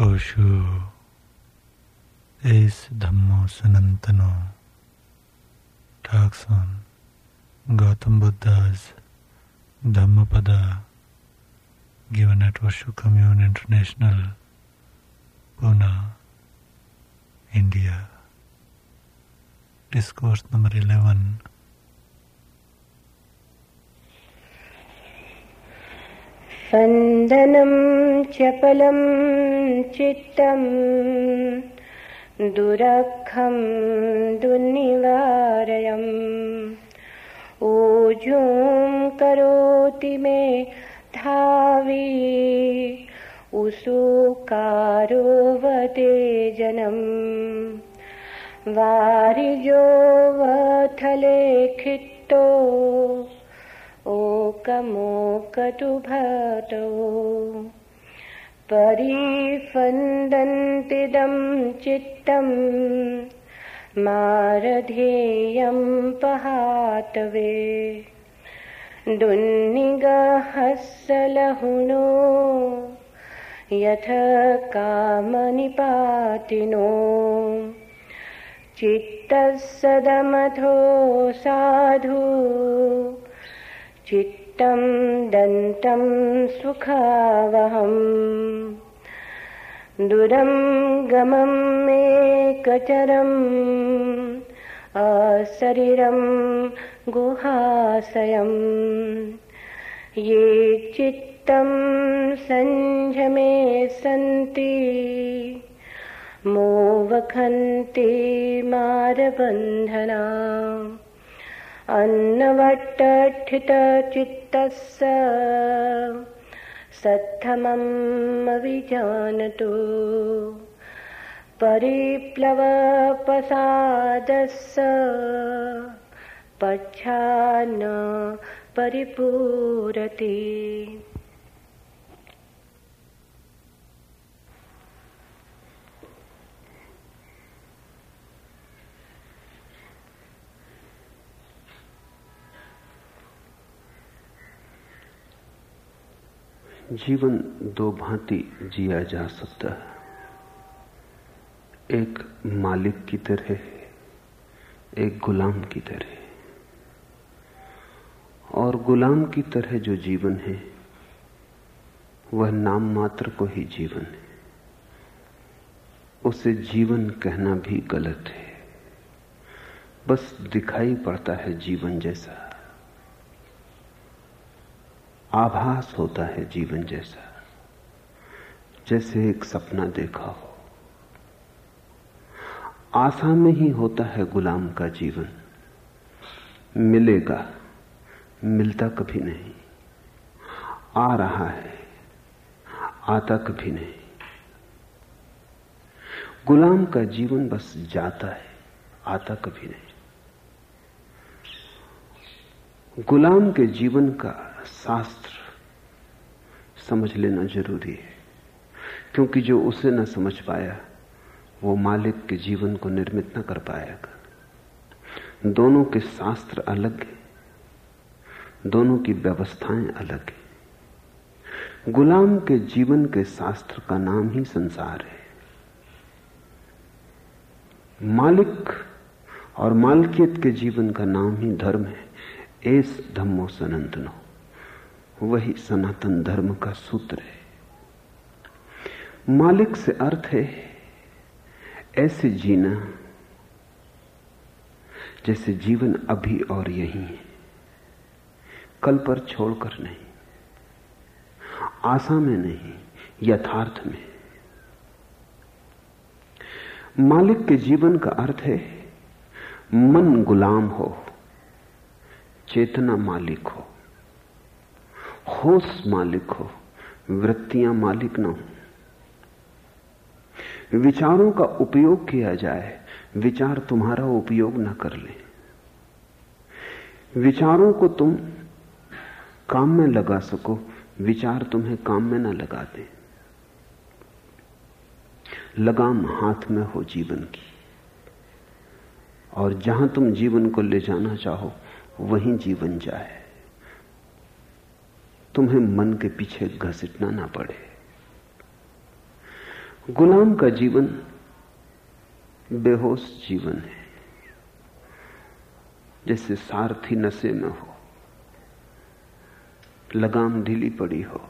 ओशो इस धम्मो सनंतनो। ठाकसन। Gautam Buddhas. Dhammapada given at Vashu commune international. Poona. India. Discourse number eleven. स्पन्दनं चपलं चित्तम् दुरखं दुर्निवारयम्। ऊजूं करोति मे धावी उसुकारो वदे जनम् वारिजो वथले भटो परिफन्दन्तिदं चित्तम् मारधेयं पहातवे दुन्निगहस्सलहुनो यथ कामनिपातिनो चित्तः सदमथो साधु चित्तं दन्तं सुखावहम् दुरं गमं मेकचरम् अशरीरं गुहाशयम् ये चित्तं सञ्झमे सन्ति मोवखन्ति मारबन्धना अन्नवट्टठितचित्तस्य सत्थमम् विजानतु। परिप्लवपसादस्य पच्छान्न परिपूरति जीवन दो भांति जिया जा सकता है। एक मालिक की तरह एक गुलाम की तरह और गुलाम की तरह जो जीवन है, वह नाम मात्र को ही जीवन है। उसे जीवन कहना भी गलत है। बस दिखाई पड़ता है जीवन जैसा। आभास होता है जीवन जैसा, जैसे एक सपना देखा हो। आशा में ही होता है गुलाम का जीवन। मिलेगा, मिलता कभी नहीं। आ रहा है, आता कभी नहीं। गुलाम का जीवन बस जाता है, आता कभी नहीं। गुलाम के जीवन का शास्त्र समझ लेना ज़रूरी है। क्योंकि जो उसे न समझ पाया, वो मालिक के जीवन को निर्मित न कर पाएगा। दोनों के शास्त्र अलग हैं, दोनों की व्यवस्थाएँ अलग हैं। गुलाम के जीवन के शास्त्र का नाम ही संसार है। मालिक और मालकियत के जीवन का नाम ही धर्म है। एस धम्मो सनातनो वही सनातन धर्म का सूत्र है। मालिक से अर्थ है, ऐसे जीना जैसे जीवन अभी और यही है। कल पर छोड़कर नहीं, आशा में नहीं, यथार्थ में। मालिक के जीवन का अर्थ है, मन गुलाम हो, चेतना मालिक हो। होश मालिक हो, वृत्तियाँ मालिक ना हो। विचारों का उपयोग किया जाए, विचार तुम्हारा उपयोग ना कर ले। विचारों को तुम काम में लगा सको, विचार तुम्हें काम में ना लगा दे। लगाम हाथ में हो जीवन की, और जहाँ तुम जीवन को ले जाना चाहो, वहीं जीवन जाए। तुम्हें मन के पीछे घसीटना ना पड़े। गुलाम का जीवन बेहोश जीवन है। जैसे सारथी नशे में हो, लगाम ढीली पड़ी हो,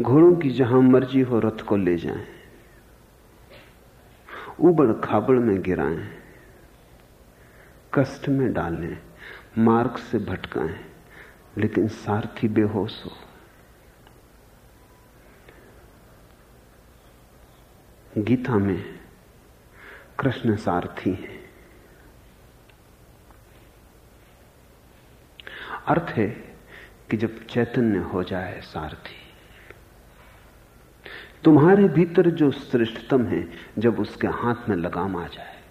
घोड़ों की जहाँ मर्ज़ी हो रथ को ले जाएँ, उबड़ खाबड़ में गिराएँ, कष्ट में डालें, मार्ग से भटकाएँ। लेकिन सारथी बेहोश हो। गीता में कृष्ण सारथी है। अर्थ है कि जब चैतन्य हो जाए सारथी, तुम्हारे भीतर जो श्रेष्ठतम है, जब उसके हाथ में लगाम आ जाए।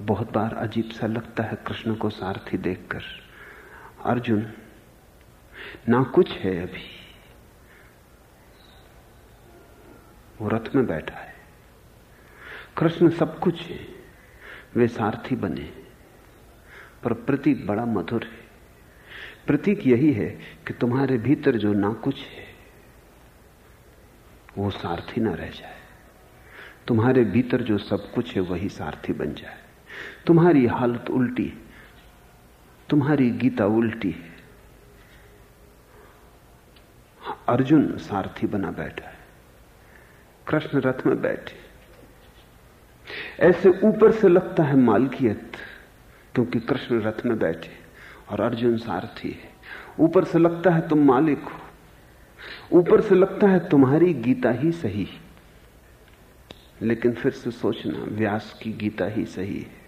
बहुत बार अजीब सा लगता है कृष्ण को सारथी देखकर। अर्जुन, ना कुछ है अभी। वो रथ में बैठा है। कृष्ण सब कुछ है। वे सारथी बने। पर प्रतीक बड़ा मधुर है। प्रतीक यही है कि तुम्हारे भीतर जो ना कुछ है, वो सारथी ना रह जाए। तुम्हारे भीतर जो सब कुछ है, वही सारथी बन जाए। तुम्हारी हालत उल्टी तुम्हारी गीता उल्टी है। अर्जुन सारथी बना बैठा है। कृष्ण रथ में बैठे। ऐसे ऊपर से लगता है मालकियत, क्योंकि कृष्ण रथ में बैठे और अर्जुन सारथी है। ऊपर से लगता है तुम मालिक हो। ऊपर से लगता है तुम्हारी गीता ही सही। लेकिन फिर से सोचना, व्यास की गीता ही सही है।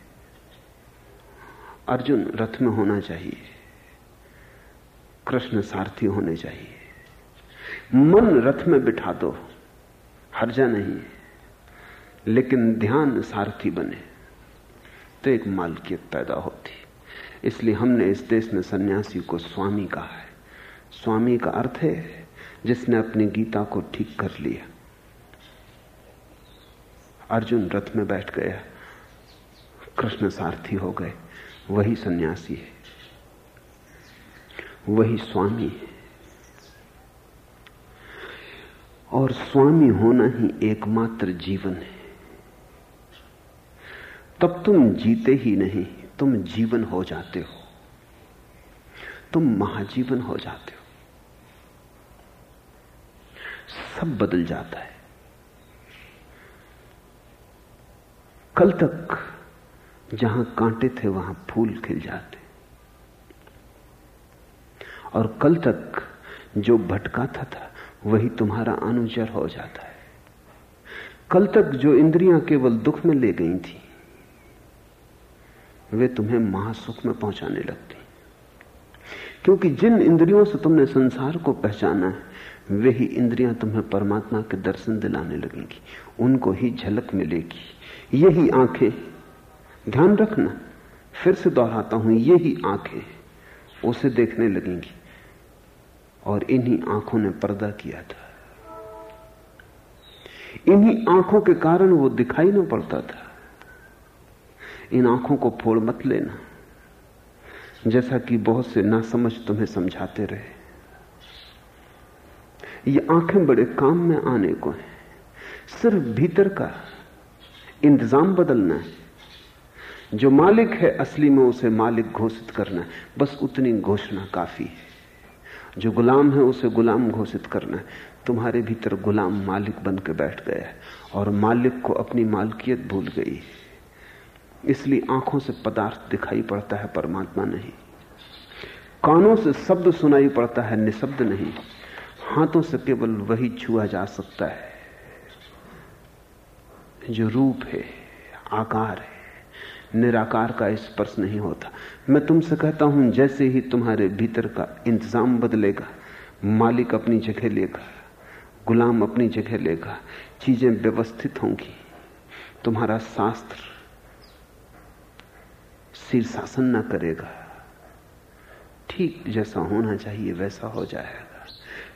अर्जुन रथ में होना चाहिए। कृष्ण सारथी होने चाहिए। मन रथ में बिठा दो, हर्जा नहीं लेकिन ध्यान सारथी बने। तो एक मालकियत पैदा होती। इसलिए हमने इस देश में सन्यासी को स्वामी कहा है। स्वामी का अर्थ है, जिसने अपनी गीता को ठीक कर लिया। अर्जुन रथ में बैठ गया। कृष्ण सारथी हो गए। वही सन्यासी है। वही स्वामी है। और स्वामी होना ही एकमात्र जीवन है। तब तुम जीते ही नहीं, तुम जीवन हो जाते हो। तुम महाजीवन हो जाते हो। सब बदल जाता है। कल तक जहाँ कांटे थे वहाँ फूल खिल जाते। और कल तक जो भटकाता था, वही तुम्हारा अनुचर हो जाता है। कल तक जो इंद्रियाँ केवल दुख में ले गई थी, वे तुम्हें महासुख में पहुँचाने लगती। क्योंकि जिन इंद्रियों से तुमने संसार को पहचाना है, वे ही इंद्रियाँ तुम्हें परमात्मा के दर्शन दिलाने लगेंगी, उनको ही झलक मिलेगी। यही आँखें ध्यान रखना। फिर से दोहराता हूँ ये ही। आँखें उसे देखने लगेंगी। और इन्हीं आँखों ने पर्दा किया था। इन्हीं आँखों के कारण वो दिखाई ना पड़ता था। इन आँखों को फोड़ मत लेना। जैसा कि बहुत से ना समझ तुम्हें समझाते रहे। ये आँखें बड़े काम में आने को हैं। सिर्फ़ भीतर का इंतज़ाम बदलना है। जो मालिक है, असली में उसे मालिक घोषित करना है। बस उतनी घोषणा काफ़ी है। जो गुलाम है, उसे गुलाम घोषित करना है। तुम्हारे भीतर गुलाम मालिक बन के बैठ गया है और मालिक को अपनी मालकियत भूल गई इसलिए आँखों से पदार्थ दिखाई पड़ता है, परमात्मा नहीं। कानों से शब्द सुनाई पड़ता है, निशब्द नहीं। हाथों से केवल वही छुआ जा सकता है। जो रूप है, आकार है निराकार का स्पर्श नहीं होता। मैं तुमसे कहता हूँ, जैसे ही तुम्हारे भीतर का इंतज़ाम बदलेगा, मालिक अपनी जगह लेगा, गुलाम अपनी जगह लेगा, चीज़ें व्यवस्थित होंगी। तुम्हारा शास्त्र शीर्षासन न करेगा। ठीक जैसा होना चाहिए, वैसा हो जाएगा।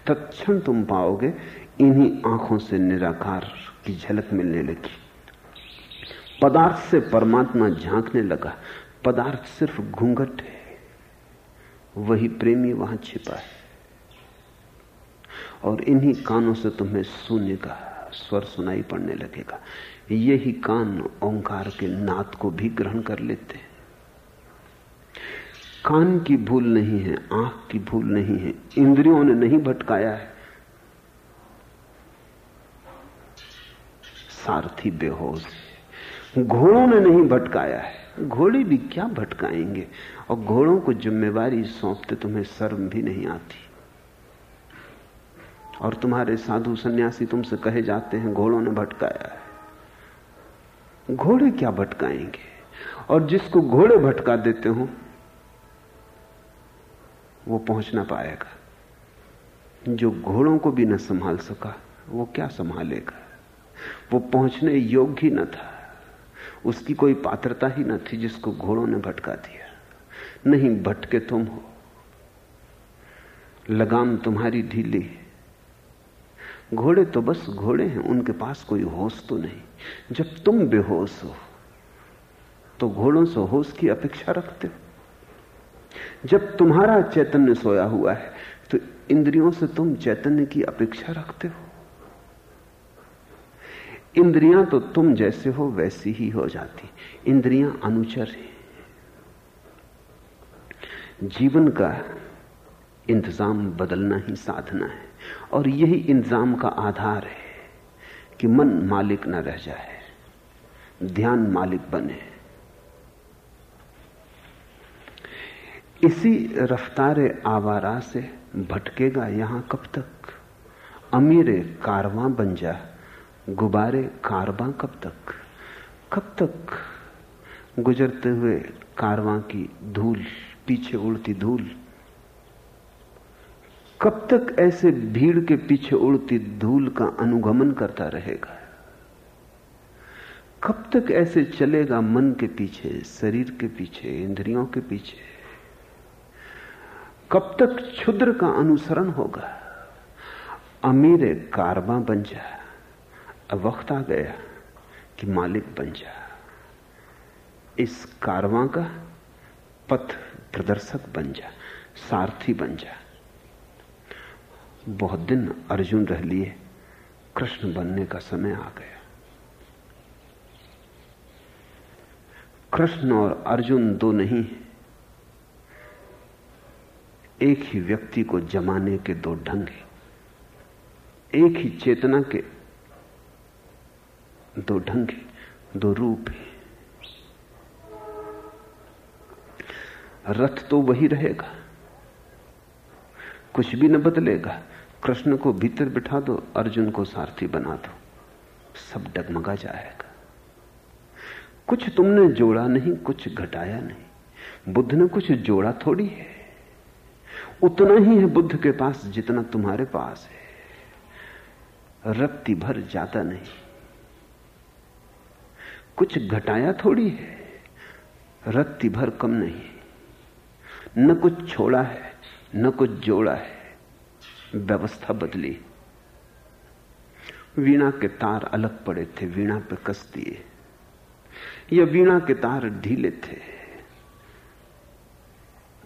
तत्क्षण तुम पाओगे, इन्हीं आँखों से निराकार की झलक मिलने लगी। पदार्थ से परमात्मा झांकने लगा। पदार्थ सिर्फ़ घूंघट है। वही प्रेमी वहाँ छिपा है। और इन्हीं कानों से तुम्हें शून्य का स्वर सुनाई पड़ने लगेगा। यही कान ओंकार के नाद को भी ग्रहण कर लेते हैं। कान की भूल नहीं है, आँख की भूल नहीं है, इंद्रियों ने नहीं भटकाया है। सारथी बेहोश। घोड़ों ने नहीं भटकाया है। घोड़े भी क्या भटकाएँगे? और घोड़ों को जिम्मेवारी सौंपते तुम्हें शर्म भी नहीं आती। और तुम्हारे साधु सन्यासी तुमसे कहे जाते हैं, घोड़ों ने भटकाया है। घोड़े क्या भटकाएँगे? और जिसको घोड़े भटका देते हो, वो पहुँच ना पाएगा। जो घोड़ों को भी न संभाल सका, वो क्या संभालेगा? वो पहुँचने योग्य ही न था। उसकी कोई पात्रता ही न थी जिसको घोड़ों ने भटका दिया। नहीं, भटके तुम हो। लगाम तुम्हारी ढीली है। घोड़े तो बस घोड़े हैं, उनके पास कोई होश तो नहीं। जब तुम बेहोश हो तो घोड़ों से होश की अपेक्षा रखते हो। जब तुम्हारा चैतन्य सोया हुआ है तो इंद्रियों से तुम चैतन्य की अपेक्षा रखते हो। इंद्रियाँ तो तुम जैसे हो, वैसी ही हो जाती। इंद्रियाँ अनुचर हैं। जीवन का इंतज़ाम बदलना ही साधना है, और यही इंतज़ाम का आधार है कि मन मालिक न रह जाए, ध्यान मालिक बने। इसी रफ्तार आवारा से भटकेगा यहाँ कब तक? अमीर कारवां बन जा। गुबारे कारवां कब तक? कब तक गुजरते हुए कारवां की धूल, पीछे उड़ती धूल? कब तक ऐसे भीड़ के पीछे उड़ती धूल का अनुगमन करता रहेगा? कब तक ऐसे चलेगा मन के पीछे, शरीर के पीछे, इंद्रियों के पीछे? कब तक क्षुद्र का अनुसरण होगा? अमीर कारवा बन जा अब वक्त आ गया कि मालिक बन जा। इस कारवां का पथ प्रदर्शक बन जा, सारथी बन जा। बहुत दिन अर्जुन रह लिए, कृष्ण बनने का समय आ गया। कृष्ण और अर्जुन दो नहीं, एक ही व्यक्ति को जमाने के दो ढंग हैं। एक ही चेतना के दो ढंग हैं, दो रूप है। रथ तो वही रहेगा, कुछ भी न बदलेगा। कृष्ण को भीतर बिठा दो, अर्जुन को सारथी बना दो। सब डगमगा जाएगा। कुछ तुमने जोड़ा नहीं, कुछ घटाया नहीं। बुद्ध ने कुछ जोड़ा थोड़ी है। उतना ही है बुद्ध के पास जितना तुम्हारे पास है। रत्ती भर जाता नहीं। कुछ घटाया थोड़ी है। रत्ती भर कम नहीं। न कुछ छोड़ा है, न कुछ जोड़ा है। व्यवस्था बदली। वीणा के तार अलग पड़े थे, वीणा पे कस दिए। या वीणा के तार ढीले थे।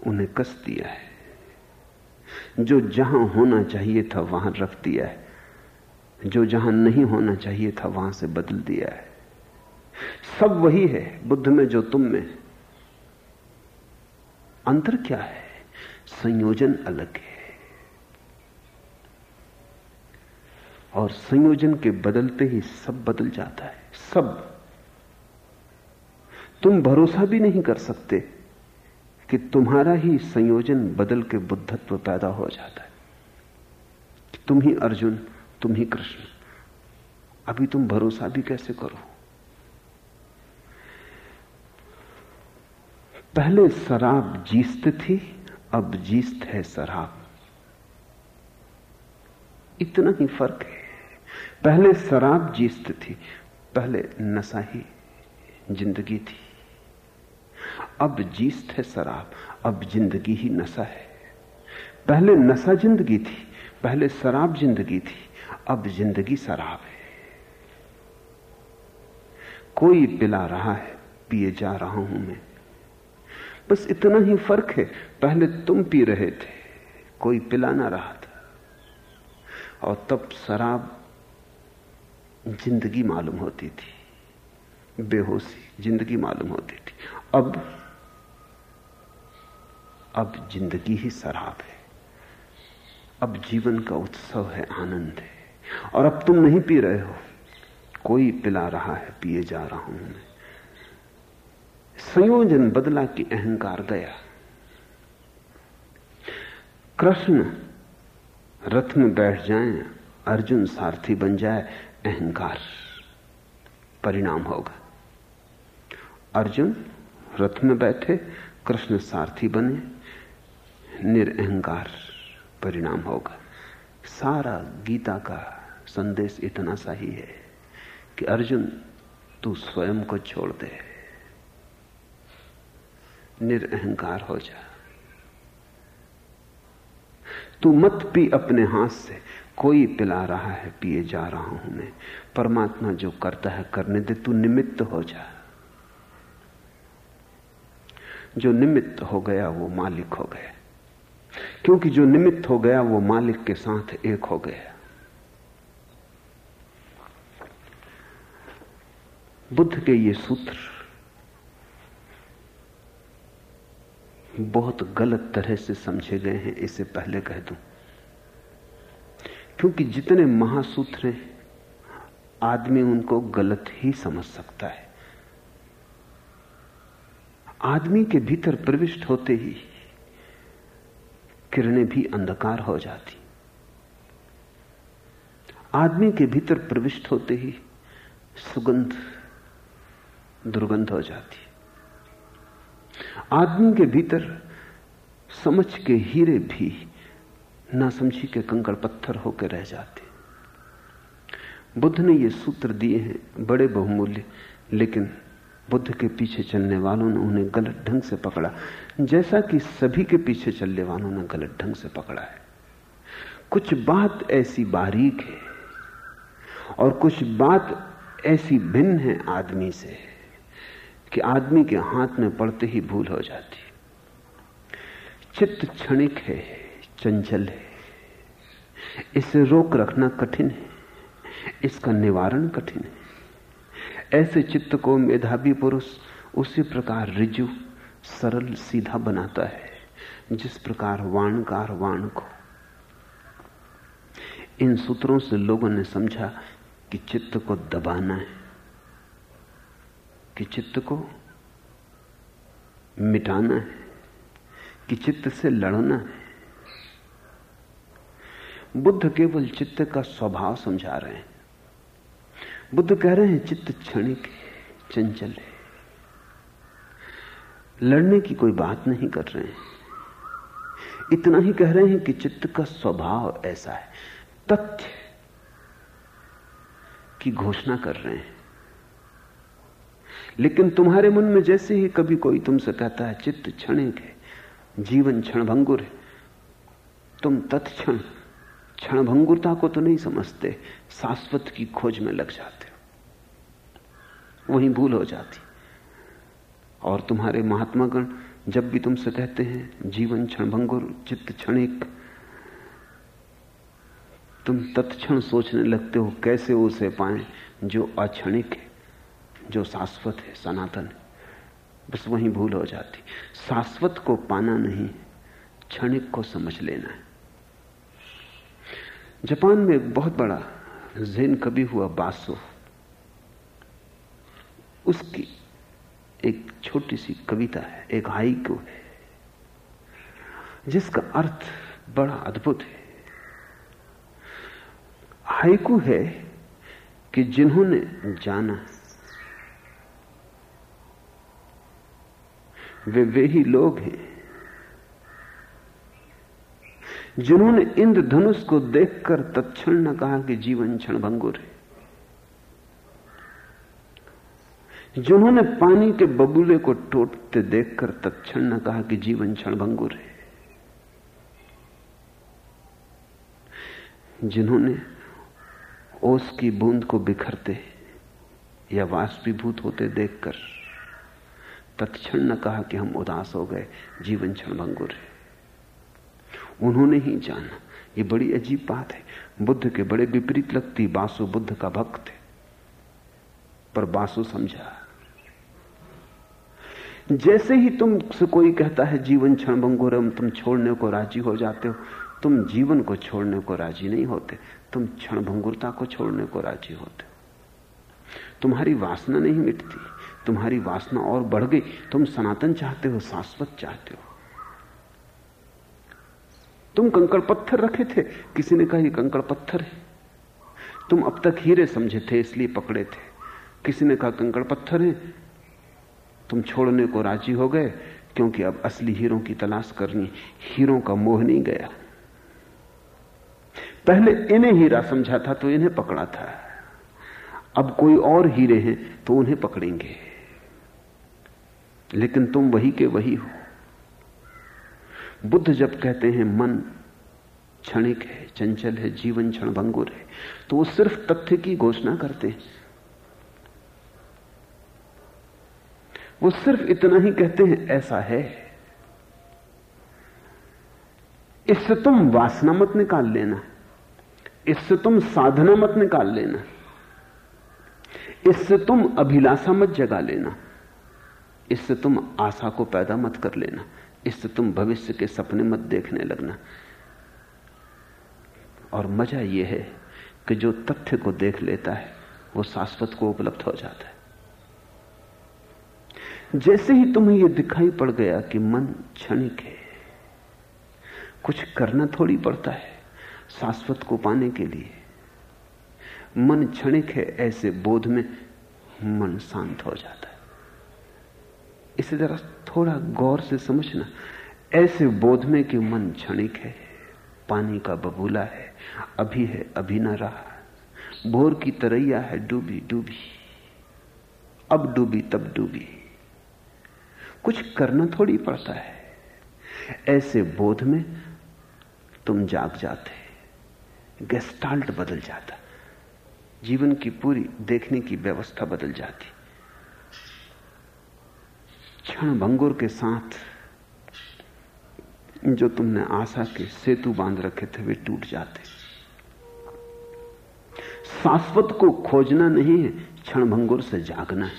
उन्हें कस दिया है। जो जहाँ होना चाहिए था, वहाँ रख दिया है। जो जहाँ नहीं होना चाहिए था, वहाँ से बदल दिया है। सब वही है, बुद्ध में जो तुम में। अंतर क्या है? संयोजन अलग है। और संयोजन के बदलते ही सब बदल जाता है। सब। तुम भरोसा भी नहीं कर सकते कि तुम्हारा ही संयोजन बदल के बुद्धत्व पैदा हो जाता है। तुम ही अर्जुन, तुम ही कृष्ण। अभी तुम भरोसा भी कैसे करो? पहले शराब जीस्त थी, अब जीस्त है शराब। इतना ही फ़र्क है। पहले शराब जीस्त थी, पहले नशा ही ज़िंदगी थी। अब जीस्त है शराब, अब ज़िंदगी ही नशा है। पहले नशा ज़िंदगी थी, पहले शराब ज़िंदगी थी, अब ज़िंदगी शराब है। कोई पिला रहा है, पिए जा रहा हूँ मैं। बस इतना ही फ़र्क है। पहले तुम पी रहे थे। कोई पिला ना रहा था। और तब शराब ज़िंदगी मालूम होती थी। बेहोशी ज़िंदगी मालूम होती थी। अब अब ज़िंदगी ही शराब है। अब जीवन का उत्सव है, आनंद है। और अब तुम नहीं पी रहे हो। कोई पिला रहा है, पिए जा रहा हूँ मैं। संयोजन बदला कि अहंकार गया कृष्ण रथ में बैठ जाए, अर्जुन सारथी बन जाए, अहंकार परिणाम होगा। अर्जुन रथ में बैठे, कृष्ण सारथी बने, निरअहकार परिणाम होगा। सारा गीता का संदेश इतना सा ही है कि अर्जुन, तू स्वयं को छोड़ दे। निरअहकार हो जा। तू मत पी अपने हाथ से। कोई पिला रहा है, पिए जा रहा हूँ मैं। परमात्मा जो करता है, करने दे, तू निमित्त हो जा। जो निमित्त हो गया, वो मालिक हो गया। क्योंकि जो निमित्त हो गया, वो मालिक के साथ एक हो गया। बुद्ध के ये सूत्र बहुत गलत तरह से समझे गए हैं, इसे पहले कह दूँ। क्योंकि जितने महासूत्र हैं, आदमी उनको गलत ही समझ सकता है। आदमी के भीतर प्रविष्ट होते ही किरणें भी अंधकार हो जाती। आदमी के भीतर प्रविष्ट होते ही सुगंध दुर्गंध हो जाती। आदमी के भीतर समझ के हीरे भी ना समझी के कंकड़ पत्थर होकर रह जाते। बुद्ध ने ये सूत्र दिए हैं, बड़े बहुमूल्य, लेकिन बुद्ध के पीछे चलने वालों ने उन्हें गलत ढंग से पकड़ा। जैसा कि सभी के पीछे चलने वालों ने गलत ढंग से पकड़ा है। कुछ बात ऐसी बारीक है और कुछ बात ऐसी भिन्न है आदमी से। कि आदमी के हाथ में पड़ते ही भूल हो जाती चित्त क्षणिक है, चंचल है। इसे रोक रखना कठिन है। इसका निवारण कठिन है। ऐसे चित्त को मेधावी पुरुष उसी प्रकार रिजु, सरल, सीधा बनाता है, जिस प्रकार वाणकार वाण को। इन सूत्रों से लोगों ने समझा कि चित्त को दबाना है। कि चित्त को मिटाना है, कि चित्त से लड़ना है। बुद्ध केवल चित्त का स्वभाव समझा रहे हैं। बुद्ध कह रहे हैं, चित्त क्षणिक, चंचल है। लड़ने की कोई बात नहीं कर रहे हैं। इतना ही कह रहे हैं कि चित्त का स्वभाव ऐसा है, तथ्य की घोषणा कर रहे हैं। लेकिन तुम्हारे मन में जैसे ही कभी कोई तुमसे कहता है, चित्त क्षणिक है, जीवन क्षणभंगुर है, तुम तत्क्षण क्षणभंगुरता को तो नहीं समझते, शाश्वत की खोज में लग जाते हो। वहीं भूल हो जाती। और तुम्हारे महात्मागण जब भी तुमसे कहते हैं, जीवन क्षणभंगुर, चित्त क्षणिक, तुम तत्क्षण सोचने लगते हो, कैसे उसे पाए जो अक्षणिक है? जो शाश्वत है, सनातन है, बस वहीं भूल हो जाती। शाश्वत को पाना नहीं, क्षणिक को समझ लेना है। जापान में एक बहुत बड़ा जैन कवि हुआ बासो, उसकी एक छोटी सी कविता है, एक हाइकू है, जिसका अर्थ बड़ा अद्भुत है। हाइकू है कि जिन्होंने जाना वे वे ही लोग हैं। जिन्होंने इंद्रधनुष को देखकर तत्क्षण न कहा कि जीवन क्षण भंगुर है। जिन्होंने पानी के बबूले को टोटते देखकर तत्क्षण न कहा कि जीवन क्षण भंगुर है। जिन्होंने ओस की बूंद को बिखरते या वाष्पीभूत होते देखकर तत्क्षण न कहा कि हम उदास हो गए, जीवन क्षण भंगुर है। उन्होंने ही जाना। ये बड़ी अजीब बात है। बुद्ध के बड़े विपरीत लगती बासु बुद्ध का भक्त है। पर बासु समझा। जैसे ही तुमसे कोई कहता है, जीवन क्षण भंगुर तुम छोड़ने को राज़ी हो जाते हो। तुम जीवन को छोड़ने को राज़ी नहीं होते। तुम क्षण को छोड़ने को राज़ी होते हो। तुम्हारी वासना नहीं मिटती। तुम्हारी वासना और बढ़ गई, तुम सनातन चाहते हो, शाश्वत चाहते हो। तुम कंकड़ पत्थर रखे थे, किसी ने कहा ये कंकड़ पत्थर है। तुम अब तक हीरे समझे थे, इसलिए पकड़े थे। किसी ने कहा कंकड़ पत्थर है, तुम छोड़ने को राज़ी हो गए, क्योंकि अब असली हीरों की तलाश करनी, हीरों का मोह नहीं गया। पहले इन्हें हीरा समझा था तो इन्हें पकड़ा था। अब कोई और हीरे हैं तो उन्हें पकड़ेंगे। लेकिन तुम वही के वही हो। बुद्ध जब कहते हैं, मन क्षणिक है, चंचल है, जीवन क्षण भंगुर है तो वो सिर्फ़ तथ्य की घोषणा करते हैं। वो सिर्फ़ इतना ही कहते हैं, ऐसा है। इससे तुम वासना मत निकाल लेना। इससे तुम साधना मत निकाल लेना। इससे तुम अभिलाषा मत जगा लेना। इससे तुम आशा को पैदा मत कर लेना। इससे तुम भविष्य के सपने मत देखने लगना। और मज़ा यह है कि जो तथ्य को देख लेता है, वो शाश्वत को उपलब्ध हो जाता है। जैसे ही तुम्हें यह दिखाई पड़ गया कि मन क्षणिक है, कुछ करना थोड़ी पड़ता है शाश्वत को पाने के लिए। मन क्षणिक है, ऐसे बोध में मन शांत हो जाता है। इसे जरा थोड़ा गौर से समझना। ऐसे बोध में कि मन क्षणिक है। पानी का बबूला है। अभी है, अभी ना रहा। भोर की तरैया है, डूबी डूबी। अब डूबी, तब डूबी। कुछ करना थोड़ी पड़ता है। ऐसे बोध में तुम जाग जाते गेस्टाल्ट बदल जाता। जीवन की पूरी देखने की व्यवस्था बदल जाती। क्षण भंगुर के साथ जो तुमने आशा के सेतु बाँध रखे थे, वे टूट जाते। शाश्वत को खोजना नहीं है, क्षण भंगुर से जागना है।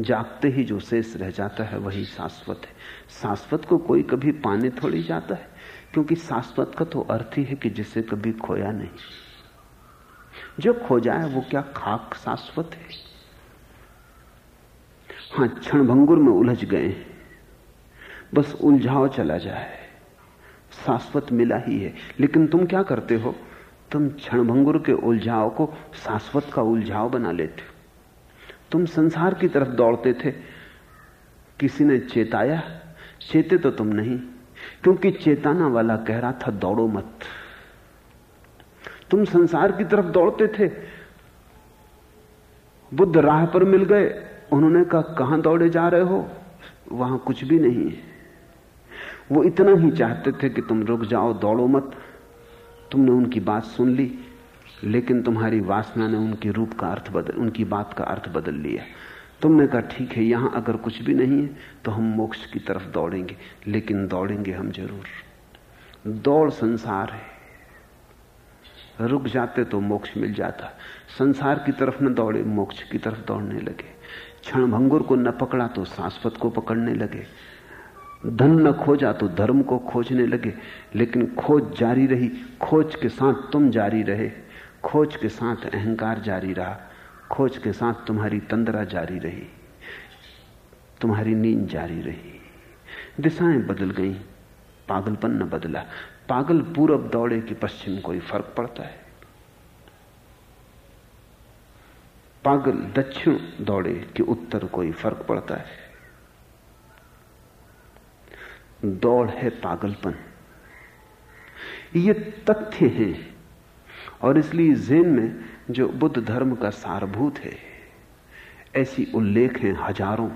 जागते ही जो शेष रह जाता है, वही शाश्वत है। शाश्वत को कोई कभी पाने थोड़ी जाता है, क्योंकि शाश्वत का तो अर्थ ही है कि जिसे कभी खोया नहीं। जो खो जाए वो क्या खाक शाश्वत है? हाँ क्षण भंगुर में उलझ गए बस उलझाव चला जाए। शाश्वत मिला ही है। लेकिन तुम क्या करते हो? तुम क्षण भंगुर के उलझाव को शाश्वत का उलझाव बना लेते हो। तुम संसार की तरफ़ दौड़ते थे। किसी ने चेताया? चेते तो तुम नहीं, क्योंकि चेताना वाला कह रहा था, दौड़ो मत। तुम संसार की तरफ़ दौड़ते थे। बुद्ध राह पर मिल गए। उन्होंने कहा, कहाँ दौड़े जा रहे हो? वहाँ कुछ भी नहीं है। वो इतना ही चाहते थे कि तुम रुक जाओ, दौड़ो मत। तुमने उनकी बात सुन ली, लेकिन तुम्हारी वासना ने उनके रूप का अर्थ बदल, उनकी बात का अर्थ बदल लिया। तुमने कहा, ठीक है, यहाँ अगर कुछ भी नहीं है तो हम मोक्ष की तरफ़ दौड़ेंगे, लेकिन दौड़ेंगे हम ज़रूर। दौड़ संसार है। रुक जाते तो मोक्ष मिल जाता। संसार की तरफ़ न दौड़े, मोक्ष की तरफ़ दौड़ने लगे। क्षण भंगुर को न पकड़ा तो शाश्वत को पकड़ने लगे। धन न खोजा तो धर्म को खोजने लगे, लेकिन खोज जारी रही। खोज के साथ तुम जारी रहे। खोज के साथ अहंकार जारी रहा। खोज के साथ तुम्हारी तंद्रा जारी रही। तुम्हारी नींद जारी रही। दिशाएँ बदल गई। पागलपन न बदला। पागल पूरब दौड़े कि पश्चिम कोई फ़र्क पड़ता है। पागल दक्षिण दौड़े कि उत्तर कोई फ़र्क पड़ता है। दौड़ है पागलपन। ये तथ्य हैं, और इसलिए जेन में जो बुद्ध धर्म का सारभूत है, ऐसी उल्लेख हैं हज़ारों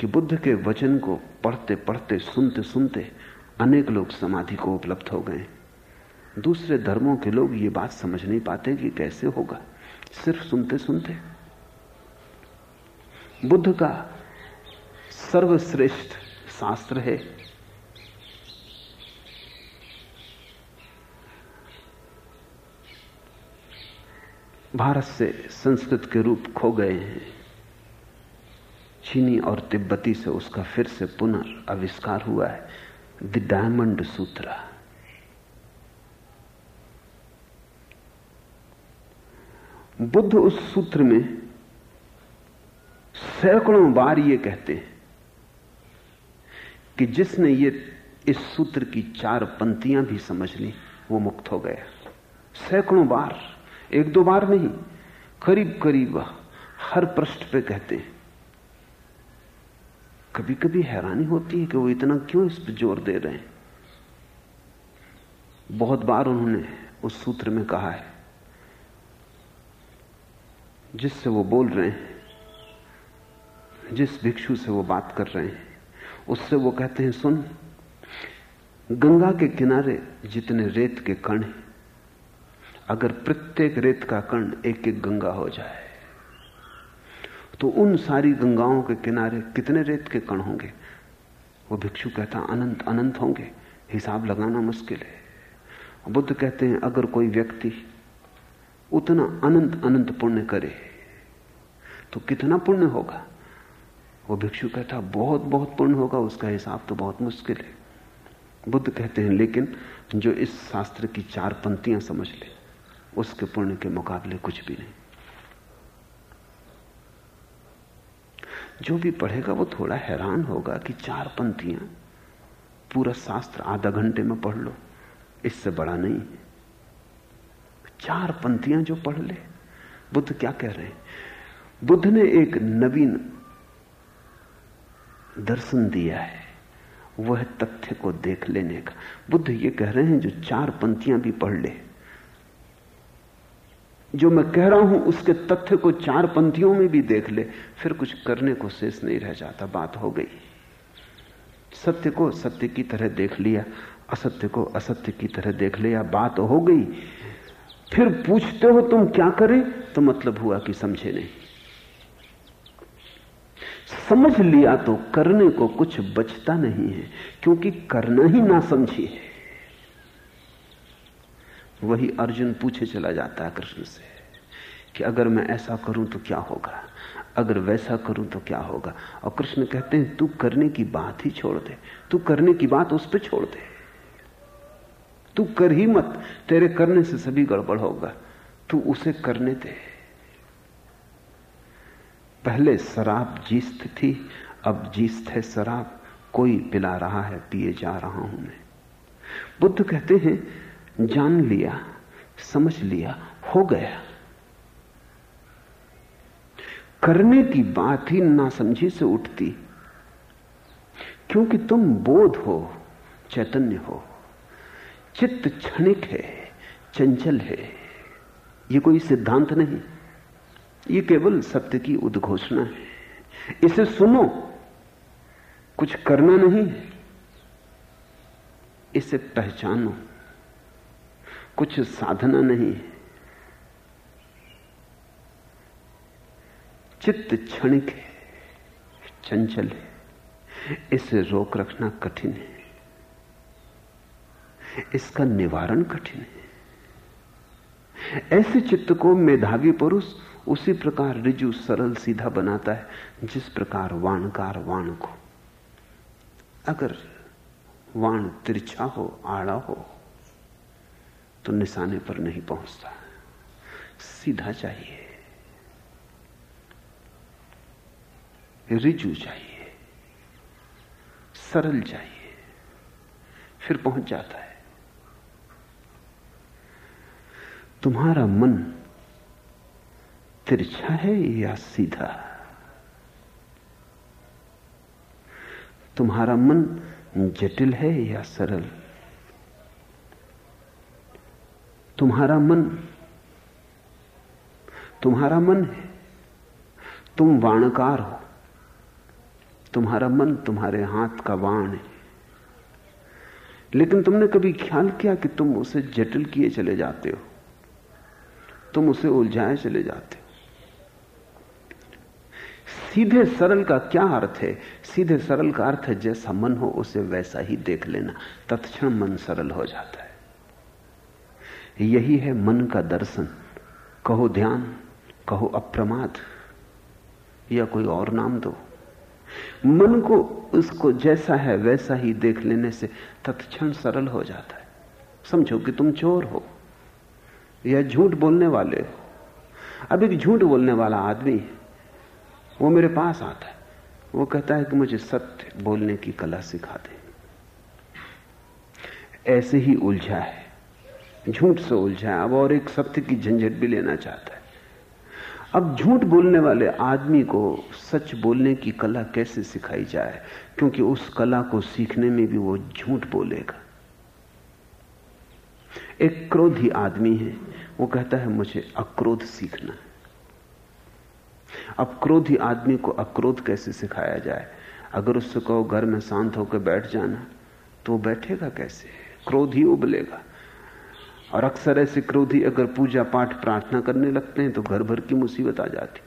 कि बुद्ध के वचन को पढ़ते पढ़ते, सुनते सुनते अनेक लोग समाधि को उपलब्ध हो गए। दूसरे धर्मों के लोग ये बात समझ नहीं पाते कि कैसे होगा। सिर्फ़ सुनते सुनते। बुद्ध का सर्वश्रेष्ठ शास्त्र है। भारत से संस्कृत के रूप खो गए हैं। चीनी और तिब्बती से उसका फिर से पुनर्विष्कार हुआ है। द डायमंड सूत्रा। बुद्ध उस सूत्र में सैकड़ों बार ये कहते हैं कि जिसने ये, इस सूत्र की चार पंक्तियाँ भी समझ ली, वो मुक्त हो गया। सैकड़ों बार, एक दो बार नहीं करीब करीब हर पृष्ठ पे कहते हैं। कभी कभी हैरानी होती है कि वो इतना क्यों इस पर ज़ोर दे रहे हैं? बहुत बार उन्होंने उस सूत्र में कहा है जिससे वो बोल रहे हैं, जिस भिक्षु से वो बात कर रहे हैं, उससे वो कहते हैं, सुन, गंगा के किनारे जितने रेत के कण हैं, अगर प्रत्येक रेत का कण एक एक गंगा हो जाए तो उन सारी गंगाओं के किनारे कितने रेत के कण होंगे? वो भिक्षु कहता, अनंत अनंत होंगे, हिसाब लगाना मुश्किल है। बुद्ध कहते हैं, अगर कोई व्यक्ति उतना अनंत अनंत पुण्य करे। तो कितना पुण्य होगा? वो भिक्षु कहता, बहुत बहुत पुण्य होगा, उसका हिसाब तो बहुत मुश्किल है। बुद्ध कहते हैं, लेकिन जो इस शास्त्र की चार पंक्तियाँ समझ ले, उसके पुण्य के मुकाबले कुछ भी नहीं। जो भी पढ़ेगा, वो थोड़ा हैरान होगा कि चार पंक्तियाँ पूरा शास्त्र आधा घंटे में पढ़ लो, इससे बड़ा नहीं है। चार पंक्तियाँ जो पढ़ ले। बुद्ध क्या कह रहे हैं? बुद्ध ने एक नवीन दर्शन दिया है। वह तथ्य को देख लेने का। बुद्ध ये कह रहे हैं जो चार पंक्तियाँ भी पढ़ ले। जो मैं कह रहा हूँ, उसके तथ्य को चार पंक्तियों में भी देख ले। फिर कुछ करने को शेष नहीं रह जाता। बात हो गई। सत्य को सत्य की तरह देख लिया, असत्य को असत्य की तरह देख लिया। बात हो गई। फिर पूछते हो तुम क्या करें तो मतलब हुआ कि समझे नहीं। समझ लिया तो करने को कुछ बचता नहीं है, क्योंकि करना ही ना समझी है। वही अर्जुन पूछे चला जाता है कृष्ण से कि अगर मैं ऐसा करूँ तो क्या होगा? अगर वैसा करूँ तो क्या होगा? और कृष्ण कहते हैं, तू करने की बात ही छोड़ दे। तू करने की बात उस पर छोड़ दे। तू कर ही मत, तेरे करने से सभी गड़बड़ होगा। तू उसे करने दे। पहले शराब जीस्त थी, अब जीस्त है शराब। कोई पिला रहा है, पिए जा रहा हूँ मैं। बुद्ध कहते हैं, जान लिया, समझ लिया, हो गया। करने की बात ही ना समझी से उठती। क्योंकि तुम बोध हो, चैतन्य हो। चित्त क्षणिक है, चंचल है। ये कोई सिद्धांत नहीं। ये केवल सत्य की उद्घोषणा है। इसे सुनो। कुछ करना नहीं इसे पहचानो। कुछ साधना नहीं चित्त क्षणिक है, चंचल है। इसे रोक रखना कठिन है। इसका निवारण कठिन है। ऐसे चित्त को मेधावी पुरुष उसी प्रकार रिजु सरल सीधा बनाता है, जिस प्रकार वाणकार वाण को। अगर वाण तिरछा हो, आड़ा हो तो निशाने पर नहीं पहुँचता। सीधा चाहिए। रिजु चाहिए। सरल चाहिए। फिर पहुँच जाता है। तुम्हारा मन तिरछा है या सीधा? तुम्हारा मन जटिल है या सरल? तुम्हारा मन तुम्हारा मन है। तुम वाणकार हो। तुम्हारा मन तुम्हारे हाथ का वाण है। लेकिन तुमने कभी ख्याल किया कि तुम उसे जटिल किए चले जाते हो? तुम उसे उलझाए चले जाते। सीधे सरल का क्या अर्थ है? सीधे सरल का अर्थ है, जैसा मन हो उसे वैसा ही देख लेना। तत्क्षण मन सरल हो जाता है। यही है मन का दर्शन। कहो ध्यान, कहो अप्रमाद, या कोई और नाम दो। मन को उसको जैसा है, वैसा ही देख लेने से तत्क्षण सरल हो जाता है। समझो कि तुम चोर हो। या झूठ बोलने वाले। अब एक झूठ बोलने वाला आदमी, वो मेरे पास आता है। वो कहता है कि मुझे सत्य बोलने की कला सिखा दे। ऐसे ही उलझा है। झूठ से उलझा है। अब और एक सत्य की झंझट भी लेना चाहता है। अब झूठ बोलने वाले आदमी को सच बोलने की कला कैसे सिखाई जाए? क्योंकि उस कला को सीखने में भी वो झूठ बोलेगा। एक क्रोधी आदमी है। वो कहता है, मुझे अक्रोध सीखना है। अब क्रोधी आदमी को अक्रोध कैसे सिखाया जाए? अगर उससे कहो, घर में शांत होकर बैठ जाना तो बैठेगा कैसे? क्रोध ही उबलेगा। और अक्सर ऐसे क्रोधी अगर पूजा पाठ प्रार्थना करने लगते हैं तो घर भर की मुसीबत आ जाती।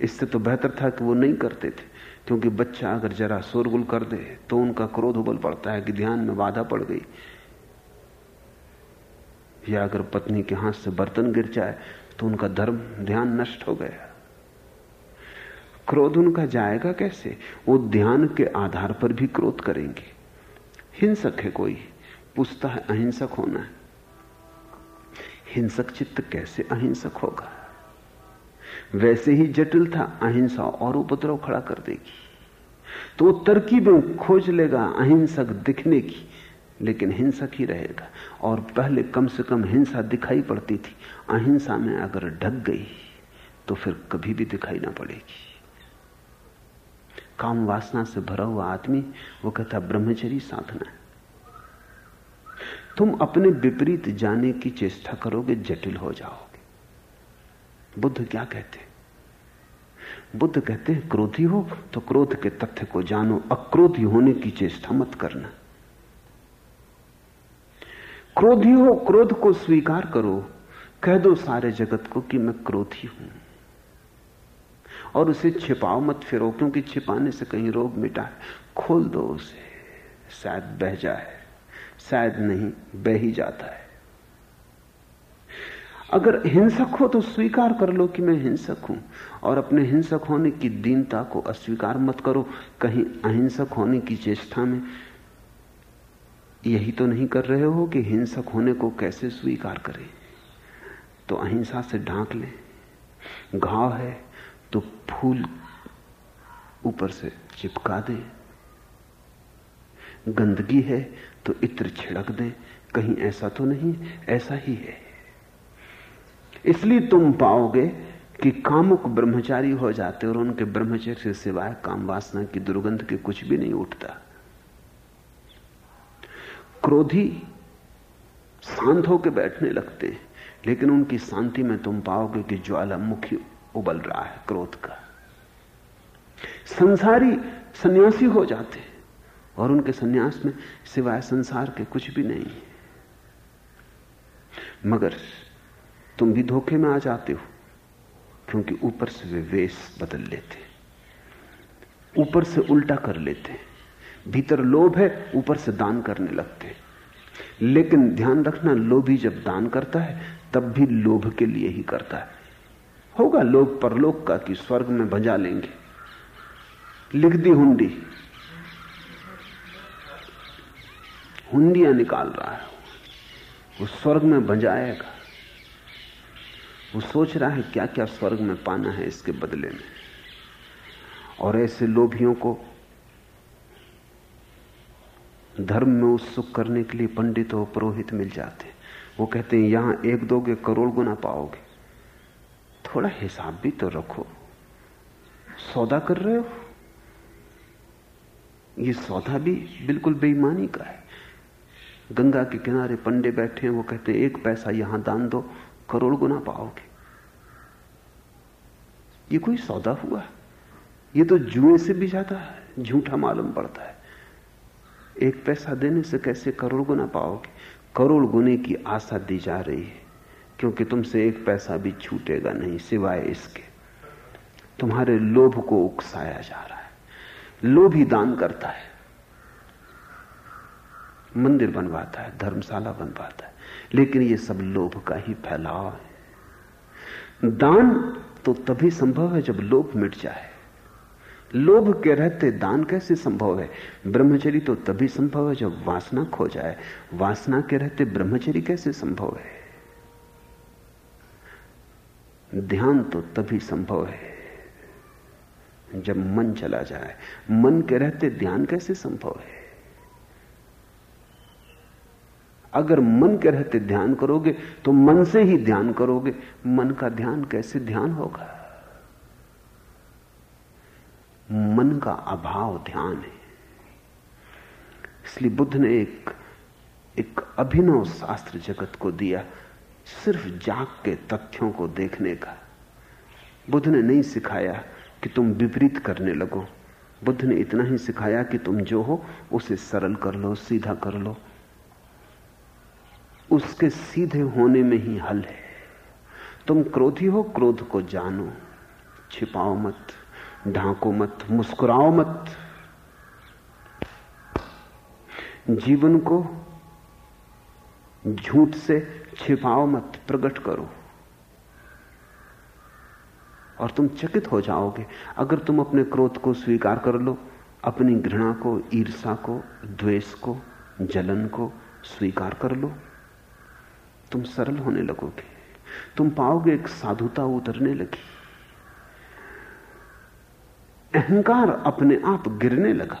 इससे तो बेहतर था कि वो नहीं करते थे, क्योंकि बच्चा अगर जरा शोरगुल कर दे तो उनका क्रोध उबल पड़ता है कि ध्यान में बाधा पड़ गई। या अगर पत्नी के हाथ से बर्तन गिर जाए तो उनका धर्म, ध्यान नष्ट हो गया। क्रोध उनका जाएगा कैसे? वो ध्यान के आधार पर भी क्रोध करेंगे। हिंसक है कोई। पूछता है, अहिंसक होना है? हिंसक चित्त कैसे अहिंसक होगा? वैसे ही जटिल था, अहिंसा और उपद्रव खड़ा कर देगी। तो तरकीबें खोज लेगा, अहिंसक दिखने की। लेकिन हिंसक ही रहेगा। और पहले कम से कम हिंसा दिखाई पड़ती थी। अहिंसा में अगर ढक गई तो फिर कभी भी दिखाई ना पड़ेगी। काम वासना से भरा हुआ आदमी, वो कहता ब्रह्मचरी साधना है। तुम अपने विपरीत जाने की चेष्टा करोगे, जटिल हो जाओगे। बुद्ध क्या कहते बुद्ध कहते हैं, क्रोधी हो तो क्रोध के तथ्य को जानो, अक्रोधी होने की चेष्टा मत करना। क्रोधी हो, क्रोध को स्वीकार करो। कह दो सारे जगत को कि मैं क्रोधी हूँ। और उसे छिपाओ मत फिरो, क्योंकि छिपाने से कहीं रोग मिटा है। खोल दो उसे। शायद बह जाए, शायद नहीं, बह ही जाता है। अगर हिंसक हो तो स्वीकार कर लो कि मैं हिंसक हूँ। और अपने हिंसक होने की दीनता को अस्वीकार मत करो। कहीं अहिंसक होने की चेष्टा में यही तो नहीं कर रहे हो कि हिंसक होने को कैसे स्वीकार करें? तो अहिंसा से ढांक लें। घाव है तो फूल ऊपर से चिपका दें। गंदगी है तो इत्र छिड़क दें। कहीं ऐसा तो नहीं, ऐसा ही है। इसलिए तुम पाओगे कि कामुक ब्रह्मचारी हो जाते और उनके ब्रह्मचर्य से सिवाय काम वासना की दुर्गंध के कुछ भी नहीं उठता। क्रोधी शांत होकर बैठने लगते हैं, लेकिन उनकी शांति में तुम पाओगे कि ज्वालामुखी उबल रहा है क्रोध का। संसारी सन्यासी हो जाते हैं, और उनके सन्यास में सिवाय संसार के कुछ भी नहीं है। मगर तुम भी धोखे में आ जाते हो, क्योंकि ऊपर से वे वेश बदल लेते ऊपर से उल्टा कर लेते भीतर लोभ है, ऊपर से दान करने लगते हैं। लेकिन ध्यान रखना, लोभी जब दान करता है, तब भी लोभ के लिए ही करता है। होगा लोग परलोक का कि स्वर्ग में भजा लेंगे। लिख दी हुंडी। हुंडियाँ निकाल रहा है। वो स्वर्ग में बजाएगा। वो सोच रहा है क्या क्या स्वर्ग में पाना है इसके बदले में। और ऐसे लोभियों को धर्म में उत्सुक करने के लिए पंडित और पुरोहित मिल जाते हैं। वो कहते हैं, यहाँ एक दोगे करोड़ गुना पाओगे। थोड़ा हिसाब भी तो रखो। सौदा कर रहे हो? ये सौदा भी बिल्कुल बेईमानी का है। गंगा के किनारे पंडे बैठे हैं, वो कहते हैं, एक पैसा यहाँ दान दो, करोड़ गुना पाओगे। ये कोई सौदा हुआ? ये तो जुए से भी ज़्यादा झूठा मालूम पड़ता है। एक पैसा देने से कैसे करोड़ गुना पाओगे? करोड़ गुने की आशा दी जा रही है, क्योंकि तुमसे एक पैसा भी छूटेगा नहीं सिवाय इसके। तुम्हारे लोभ को उकसाया जा रहा है, लोभ ही दान करता है। मंदिर बनवाता है, धर्मशाला बनवाता है, लेकिन ये सब लोभ का ही फैलाव है। दान तो तभी संभव है जब लोभ मिट जाए। लोभ के रहते दान कैसे संभव है? ब्रह्मचरी तो तभी संभव है जब वासना खो जाए। वासना के रहते ब्रह्मचरी कैसे संभव है? ध्यान तो तभी संभव है जब मन चला जाए। मन के रहते ध्यान कैसे संभव है? अगर मन के रहते ध्यान करोगे तो मन से ही ध्यान करोगे। मन का ध्यान कैसे ध्यान होगा? मन का अभाव ध्यान है। इसलिए बुद्ध ने एक एक अभिनव शास्त्र जगत को दिया, सिर्फ़ जाग के तथ्यों को देखने का। बुद्ध ने नहीं सिखाया कि तुम विपरीत करने लगो। बुद्ध ने इतना ही सिखाया कि तुम जो हो, उसे सरल कर लो, सीधा कर लो। उसके सीधे होने में ही हल है। तुम क्रोधी हो, क्रोध को जानो, छिपाओ मत। ढांको मत, मुस्कुराओ मत। जीवन को झूठ से छिपाओ मत, प्रकट करो। और तुम चकित हो जाओगे। अगर तुम अपने क्रोध को स्वीकार कर लो, अपनी घृणा को ईर्षा को, द्वेष को, जलन को स्वीकार कर लो, तुम सरल होने लगोगे। तुम पाओगे एक साधुता उतरने लगी। अहंकार अपने आप गिरने लगा।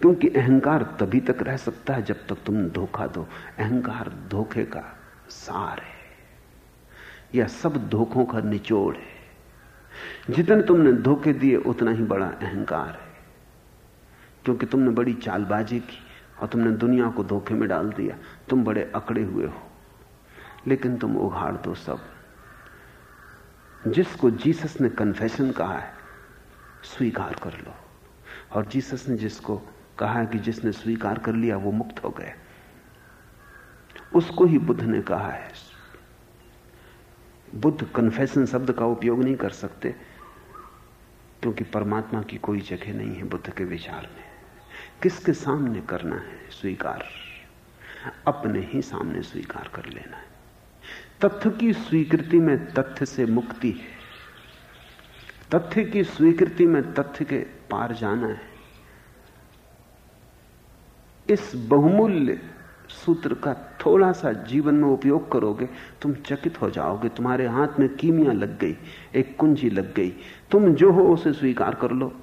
क्योंकि अहंकार तभी तक रह सकता है जब तक तुम धोखा दो। अहंकार धोखे का सार है, या सब धोखों का निचोड़ है। जितने तुमने धोखे दिए, उतना ही बड़ा अहंकार है। क्योंकि तुमने बड़ी चालबाजी की और तुमने दुनिया को धोखे में डाल दिया। तुम बड़े अकड़े हुए हो, लेकिन तुम उघाड़ दो सब। जिसको जीसस ने कन्फेशन कहा है, स्वीकार कर लो। और जीसस ने जिसको कहा है कि जिसने स्वीकार कर लिया, वो मुक्त हो गए। उसको ही बुद्ध ने कहा है। बुद्ध कन्फेशन शब्द का उपयोग नहीं कर सकते, क्योंकि परमात्मा की कोई जगह नहीं है बुद्ध के विचार में। किसके सामने करना है स्वीकार? अपने ही सामने स्वीकार कर लेना है। तथ्य की स्वीकृति में तथ्य से मुक्ति है। तथ्य की स्वीकृति में तथ्य के पार जाना है। इस बहुमूल्य सूत्र का थोड़ा सा जीवन में उपयोग करोगे, तुम चकित हो जाओगे। तुम्हारे हाथ में कीमिया लग गई, एक कुंजी लग गई। तुम जो हो उसे स्वीकार कर लो।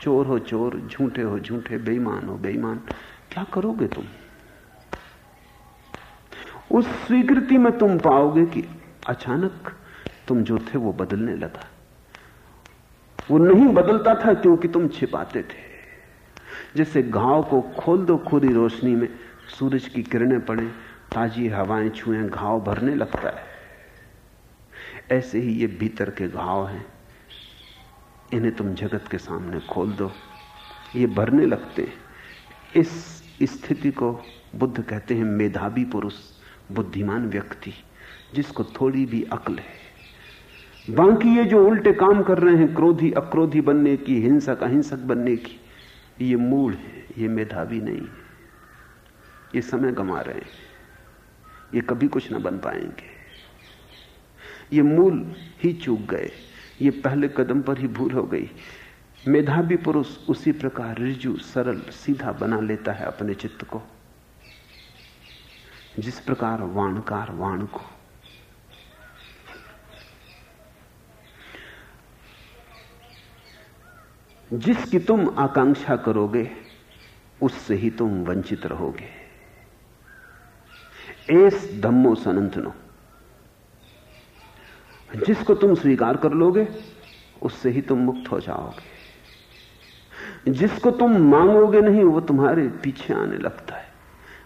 चोर हो चोर, झूठे हो झूठे, बेईमान हो बेईमान। क्या करोगे तुम? उस स्वीकृति में तुम पाओगे कि अचानक तुम जो थे वो बदलने लगा। वो नहीं बदलता था क्योंकि तुम छिपाते थे। जैसे घाव को खोल दो खुरी रोशनी में, सूरज की किरणें पड़े, ताजी हवाएँ छुए, घाव भरने लगता है। ऐसे ही ये भीतर के घाव हैं। इन्हें तुम जगत के सामने खोल दो। ये भरने लगते इस स्थिति को बुद्ध कहते हैं मेधावी पुरुष। बुद्धिमान व्यक्ति, जिसको थोड़ी भी अकल है। बाकी ये जो उल्टे काम कर रहे हैं, क्रोधी, अक्रोधी बनने की, हिंसक, अहिंसक बनने की, ये मूल है, ये मेधावी नहीं है। ये समय गमा रहे हैं। ये कभी कुछ ना बन पाएँगे। ये मूल ही चूक गए। ये पहले कदम पर ही भूल हो गई। मेधावी पुरुष उसी प्रकार रिजु, सरल, सीधा बना लेता है अपने चित्त को। जिस प्रकार वाणकार वाण को जिसकी तुम आकांक्षा करोगे, उससे ही तुम वंचित रहोगे। एस धम्मो सनंतनो। जिसको तुम स्वीकार कर लोगे, उससे ही तुम मुक्त हो जाओगे। जिसको तुम मांगोगे नहीं, वो तुम्हारे पीछे आने लगता है।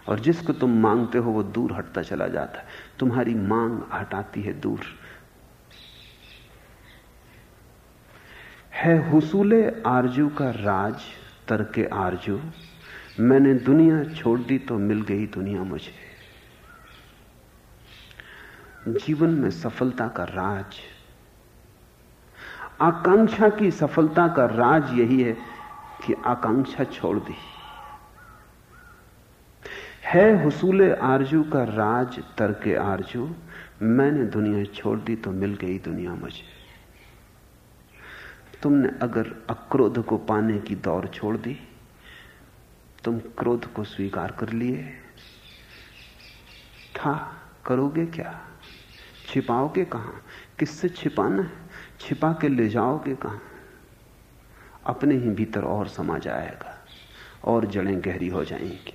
और जिसको तुम मांगते हो वो दूर हटता चला जाता है। तुम्हारी मांग हटाती है दूर। है हुसूले आरज़ू का राज, तरके आरज़ू। मैंने दुनिया छोड़ दी तो मिल गई दुनिया मुझे। जीवन में सफलता का राज। आकांक्षा की सफलता का राज यही है कि आकांक्षा छोड़ दी। है हुसूले आरज़ू का राज तरके आरज़ू। मैंने दुनिया छोड़ दी तो मिल गई दुनिया मुझे। तुमने अगर अक्रोध को पाने की दौड़ छोड़ दी, तुम क्रोध को स्वीकार कर लिए। था, करोगे क्या? छिपाओगे कहाँ? किससे छिपाना है? छिपा के ले जाओगे कहाँ? अपने ही भीतर और समा जाएगा और जड़ें गहरी हो जाएँगी।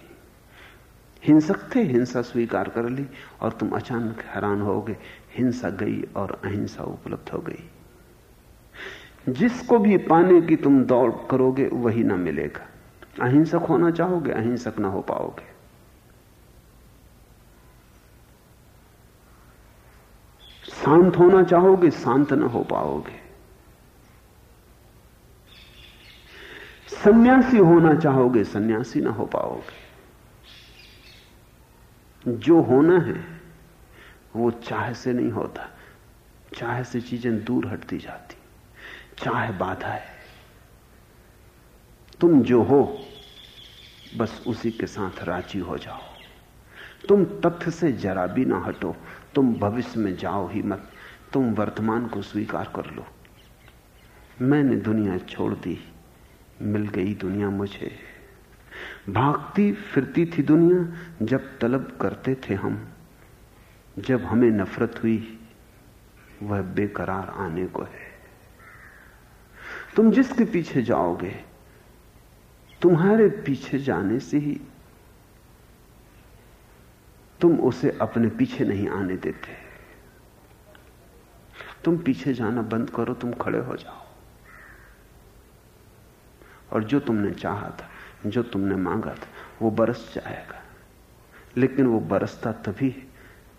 हिंसक थे, हिंसा स्वीकार कर ली और तुम अचानक हैरान होगे हिंसा गई और अहिंसा उपलब्ध हो गई। जिसको भी पाने की तुम दौड़ करोगे, वही ना मिलेगा। अहिंसक होना चाहोगे, अहिंसक ना हो पाओगे। शांत होना चाहोगे, शांत ना हो पाओगे। सन्यासी होना चाहोगे, सन्यासी ना हो पाओगे। जो होना है, वो चाह से नहीं होता। चाह से चीज़ें दूर हटती जाती। चाह बाधा है। तुम जो हो, बस उसी के साथ राज़ी हो जाओ। तुम तथ्य से जरा भी ना हटो। तुम भविष्य में जाओ ही मत। तुम वर्तमान को स्वीकार कर लो। मैंने दुनिया छोड़ दी। मिल गई दुनिया मुझे। भागती फिरती थी दुनिया जब तलब करते थे हम। जब हमें नफरत हुई, वह बेकरार आने को है। तुम जिसके पीछे जाओगे, तुम्हारे पीछे जाने से ही तुम उसे अपने पीछे नहीं आने देते। तुम पीछे जाना बंद करो, तुम खड़े हो जाओ। और जो तुमने चाहा था जो तुमने मांगा था, वो बरस जाएगा। लेकिन वो बरसता तभी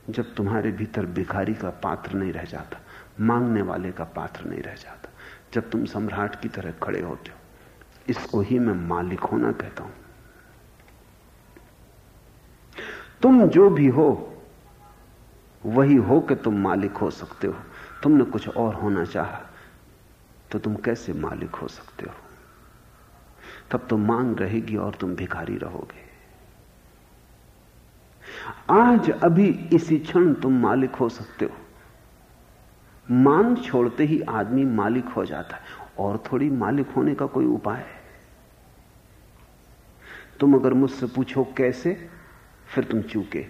जब तुम्हारे भीतर भिखारी का पात्र नहीं रह जाता, मांगने वाले का पात्र नहीं रह जाता। जब तुम सम्राट की तरह खड़े होते हो, इसको ही मैं मालिक होना कहता हूँ। तुम जो भी हो, वही हो कि तुम मालिक हो सकते हो। तुमने कुछ और होना चाहा तो तुम कैसे मालिक हो सकते हो? तब तो मांग रहेगी और तुम भिखारी रहोगे। आज अभी इसी क्षण तुम मालिक हो सकते हो। मांग छोड़ते ही आदमी मालिक हो जाता है, और थोड़ी मालिक होने का कोई उपाय है। तुम अगर मुझसे पूछो कैसे, फिर तुम चूके,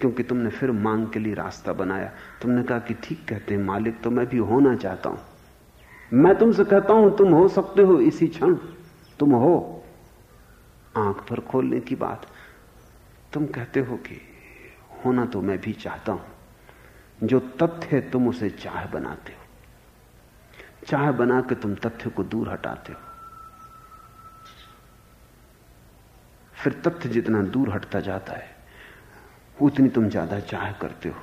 क्योंकि तुमने फिर मांग के लिए रास्ता बनाया। तुमने कहा कि ठीक कहते हैं, मालिक तो मैं भी होना चाहता हूँ। मैं तुमसे कहता हूँ, तुम हो सकते हो इसी क्षण। तुम हो। आँख पर खोलने की बात। तुम कहते हो कि होना तो मैं भी चाहता हूँ। जो तथ्य है, तुम उसे चाह बनाते हो। चाह बना के तुम तथ्य को दूर हटाते हो। फिर तथ्य जितना दूर हटता जाता है, उतनी तुम ज़्यादा चाह करते हो।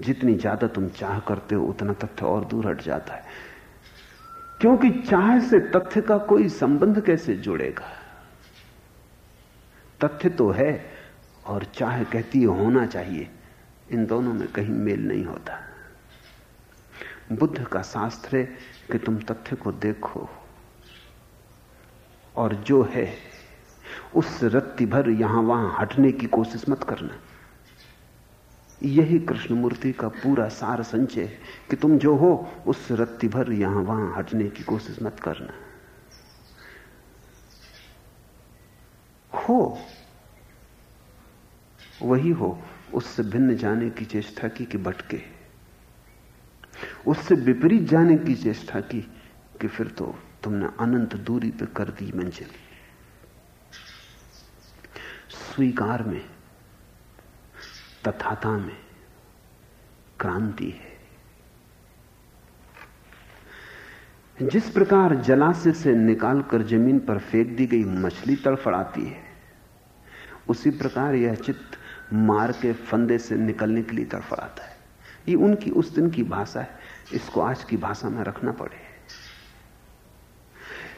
जितनी ज़्यादा तुम चाह करते हो, उतना तथ्य और दूर हट जाता है। क्योंकि चाह से तथ्य का कोई संबंध कैसे जुड़ेगा? तथ्य तो है और चाह कहती है होना चाहिए, इन दोनों में कहीं मेल नहीं होता। बुद्ध का शास्त्र है कि तुम तथ्य को देखो और जो है, उस रत्ती भर यहाँ वहाँ हटने की कोशिश मत करना। यही कृष्णमूर्ति का पूरा सार संचय है कि तुम जो हो, उस रत्ती भर यहाँ वहाँ हटने की कोशिश मत करना। हो। वही हो, उससे भिन्न जाने की चेष्टा की कि भटके। उससे विपरीत जाने की चेष्टा की कि फिर तो तुमने अनंत दूरी पे कर दी मंजिल। स्वीकार में तथाता में क्रांति है। जिस प्रकार जलाशय से निकालकर ज़मीन पर फेंक दी गई मछली तड़फड़ाती है, उसी प्रकार यह चित्त मार के फंदे से निकलने के लिए तड़फड़ाता है। ये उनकी, उस दिन की भाषा है। इसको आज की भाषा में रखना पड़े।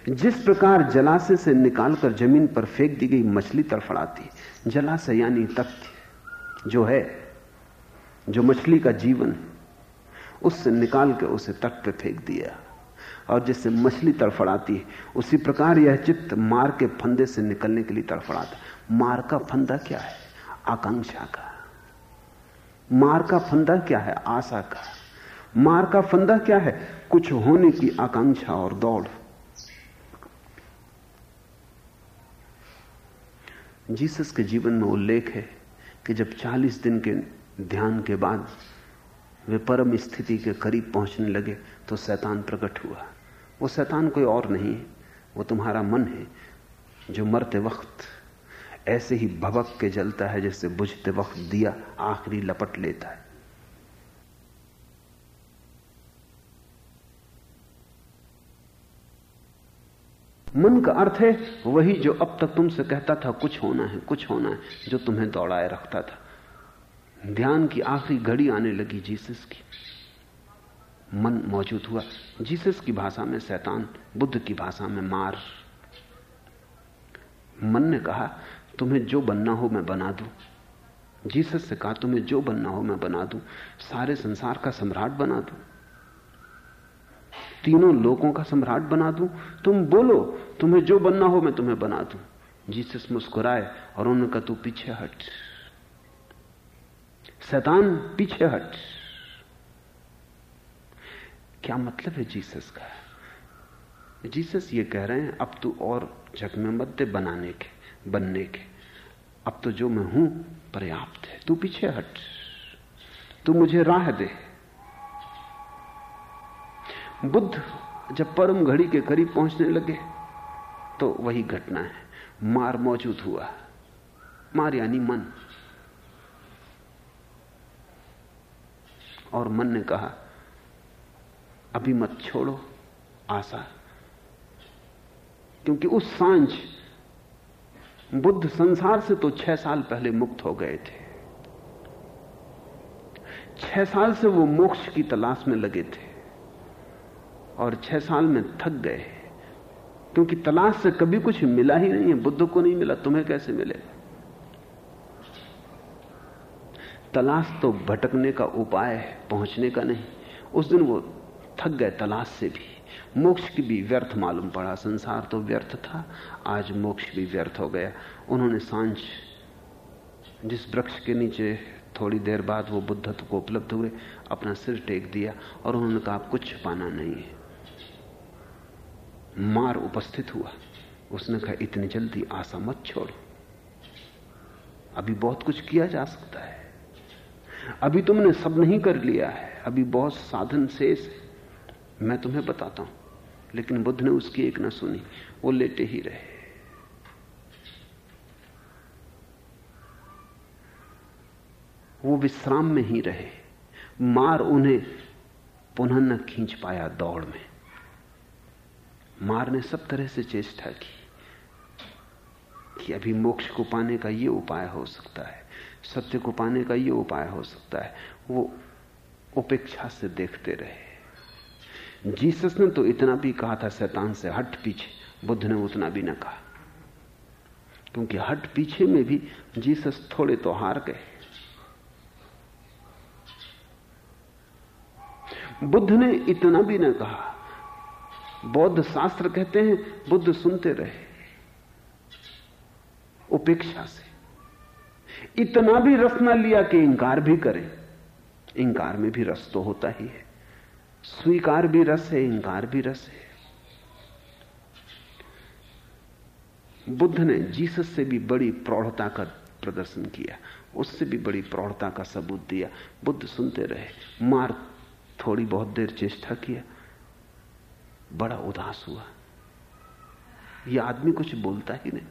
जिस प्रकार जलाशय से निकालकर ज़मीन पर फेंक दी गई मछली तड़फड़ाती, जलाशय यानी तथ्य जो है, जो मछली का जीवन उससे निकाल के उसे तट पे फेंक दिया। और जिससे मछली तड़फड़ाती है, उसी प्रकार यह चित्त मार के फंदे से निकलने के लिए तड़फड़ाता मार का फंदा क्या है? आकांक्षा का। मार का फंदा क्या है? आशा का। मार का फंदा क्या है? कुछ होने की आकांक्षा और दौड़। जीसस के जीवन में उल्लेख है कि जब 40 दिन के ध्यान के बाद वे परम स्थिति के करीब पहुँचने लगे तो शैतान प्रकट हुआ। वो शैतान कोई और नहीं है, वो तुम्हारा मन है, जो मरते वक्त ऐसे ही भबक के जलता है जैसे बुझते वक्त दिया आखिरी लपट लेता है। मन का अर्थ है, वही जो अब तक तुमसे कहता था, कुछ होना है, कुछ होना है, जो तुम्हें दौड़ाए रखता था। ध्यान की आखिरी घड़ी आने लगी जीसस की। मन मौजूद हुआ, जीसस की भाषा में शैतान, बुद्ध की भाषा में मार। मन ने कहा, तुम्हें जो बनना हो मैं बना दूँ। जीसस से कहा, तुम्हें जो बनना हो मैं बना दूँ। सारे संसार का सम्राट बना दूँ। तीनों लोगों का सम्राट बना दूँ। तुम बोलो, तुम्हें जो बनना हो मैं तुम्हें बना दूँ। जीसस मुस्कुराए और उन्होंने कहा तू पीछे हट। शैतान पीछे हट। क्या मतलब है जीसस का? जीसस ये कह रहे हैं, अब तू और जग में मत दे बनाने के, बनने के। अब तो जो मैं हूँ पर्याप्त है, तू पीछे हट। तू मुझे राह दे। बुद्ध जब परम घड़ी के करीब पहुँचने लगे तो वही घटना है। मार मौजूद हुआ। मार यानी मन। और मन ने कहा, अभी मत छोड़ो आशा। क्योंकि उस साँझ बुद्ध संसार से तो छह साल पहले मुक्त हो गए थे। छह साल से वो मोक्ष की तलाश में लगे थे। और छह साल में थक गए क्योंकि तलाश से कभी कुछ मिला ही नहीं है, बुद्ध को नहीं मिला, तुम्हें कैसे मिलेगा तलाश तो भटकने का उपाय है, पहुँचने का नहीं। उस दिन वो थक गए तलाश से भी। मोक्ष की भी व्यर्थ मालूम पड़ा, संसार तो व्यर्थ था, आज मोक्ष भी व्यर्थ हो गया। उन्होंने साँझ, जिस वृक्ष के नीचे थोड़ी देर बाद वो बुद्धत्व को उपलब्ध हुए, अपना सिर टेक दिया और उन्होंने कहा कुछ पाना नहीं है। मार उपस्थित हुआ। उसने कहा, इतनी जल्दी आशा मत छोड़ो। अभी बहुत कुछ किया जा सकता है। अभी तुमने सब नहीं कर लिया है। अभी बहुत साधन शेष है। मैं तुम्हें बताता हूँ। लेकिन बुद्ध ने उसकी एक न सुनी। वो लेटे ही रहे। वो विश्राम में ही रहे। मार उन्हें पुनः न खींच पाया दौड़ में। मार ने सब तरह से चेष्टा की कि अभी मोक्ष को पाने का ये उपाय हो सकता है, सत्य को पाने का ये उपाय हो सकता है। वो उपेक्षा से देखते रहे। जीसस ने तो इतना भी कहा था, शैतान से हट पीछे। बुद्ध ने उतना भी ना कहा। क्योंकि हट पीछे में भी जीसस थोड़े तो हार गए। बुद्ध ने इतना भी ना कहा। बौद्ध शास्त्र कहते हैं, बुद्ध सुनते रहे। उपेक्षा से। इतना भी रस ना लिया कि इंकार भी करें। इंकार में भी रस तो होता ही है। स्वीकार भी रस है, इंकार भी रस है। बुद्ध ने जीसस से भी बड़ी प्रौढ़ता का प्रदर्शन किया। उससे भी बड़ी प्रौढ़ता का सबूत दिया। बुद्ध सुनते रहे। मार थोड़ी बहुत देर चेष्टा किया। बड़ा उदास हुआ। यह आदमी कुछ बोलता ही नहीं।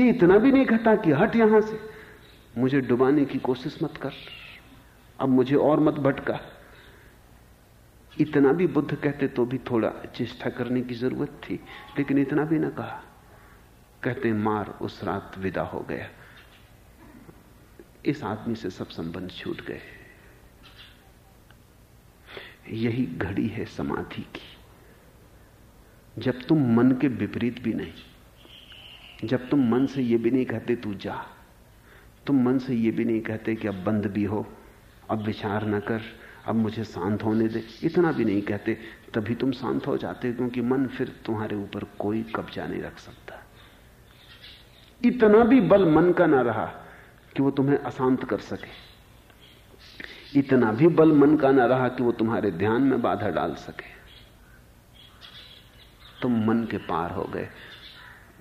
ये इतना भी नहीं कहता कि हट यहाँ से। मुझे डुबाने की कोशिश मत कर। अब मुझे और मत भटका। इतना भी बुद्ध कहते तो भी थोड़ा चेष्टा करने की ज़रूरत थी, लेकिन इतना भी ना कहा। कहते, मार, उस रात विदा हो गया। इस आदमी से सब संबंध छूट गए। यही घड़ी है समाधि की। जब तुम मन के विपरीत भी नहीं, जब तुम मन से यह भी नहीं कहते तू जा, तुम मन से यह भी नहीं कहते कि अब बंद भी हो, अब विचार न कर, अब मुझे शांत होने दे, इतना भी नहीं कहते, तभी तुम शांत हो जाते क्योंकि मन फिर तुम्हारे ऊपर कोई कब्जा नहीं रख सकता। इतना भी बल मन का ना रहा कि वो तुम्हें अशांत कर सके। इतना भी बल मन का ना रहा कि वो तुम्हारे ध्यान में बाधा डाल सके। तुम मन के पार हो गए।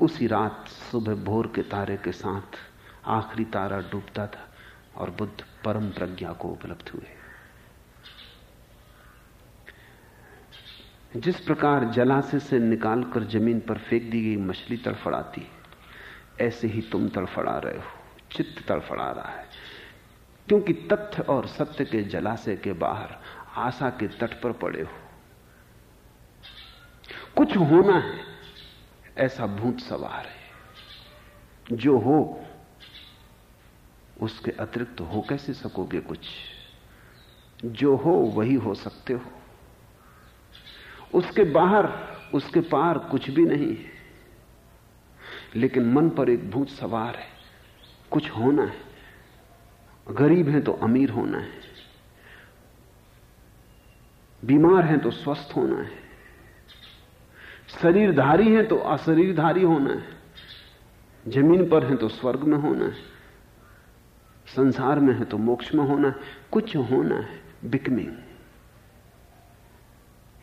उसी रात सुबह भोर के तारे के साथ आखिरी तारा डूबता था और बुद्ध परम प्रज्ञा को उपलब्ध हुए। जिस प्रकार जलाशय से निकालकर ज़मीन पर फेंक दी गई मछली तड़फड़ाती, ऐसे ही तुम तड़फड़ा रहे हो। चित्त तड़फड़ा रहा है। क्योंकि तथ्य और सत्य के जलाशय के बाहर आशा के तट पर पड़े हो। कुछ होना है, ऐसा भूत सवार है। जो हो, उसके अतिरिक्त तो हो कैसे सकोगे कुछ? जो हो, वही हो सकते हो। उसके बाहर, उसके पार कुछ भी नहीं है। लेकिन मन पर एक भूत सवार है। कुछ होना है। गरीब है तो अमीर होना है। बीमार है तो स्वस्थ होना है। शरीरधारी हैं तो अशरीरधारी होना है। ज़मीन पर हैं तो स्वर्ग में होना है। संसार में है तो मोक्ष में होना है। कुछ होना है, बिकमिंग।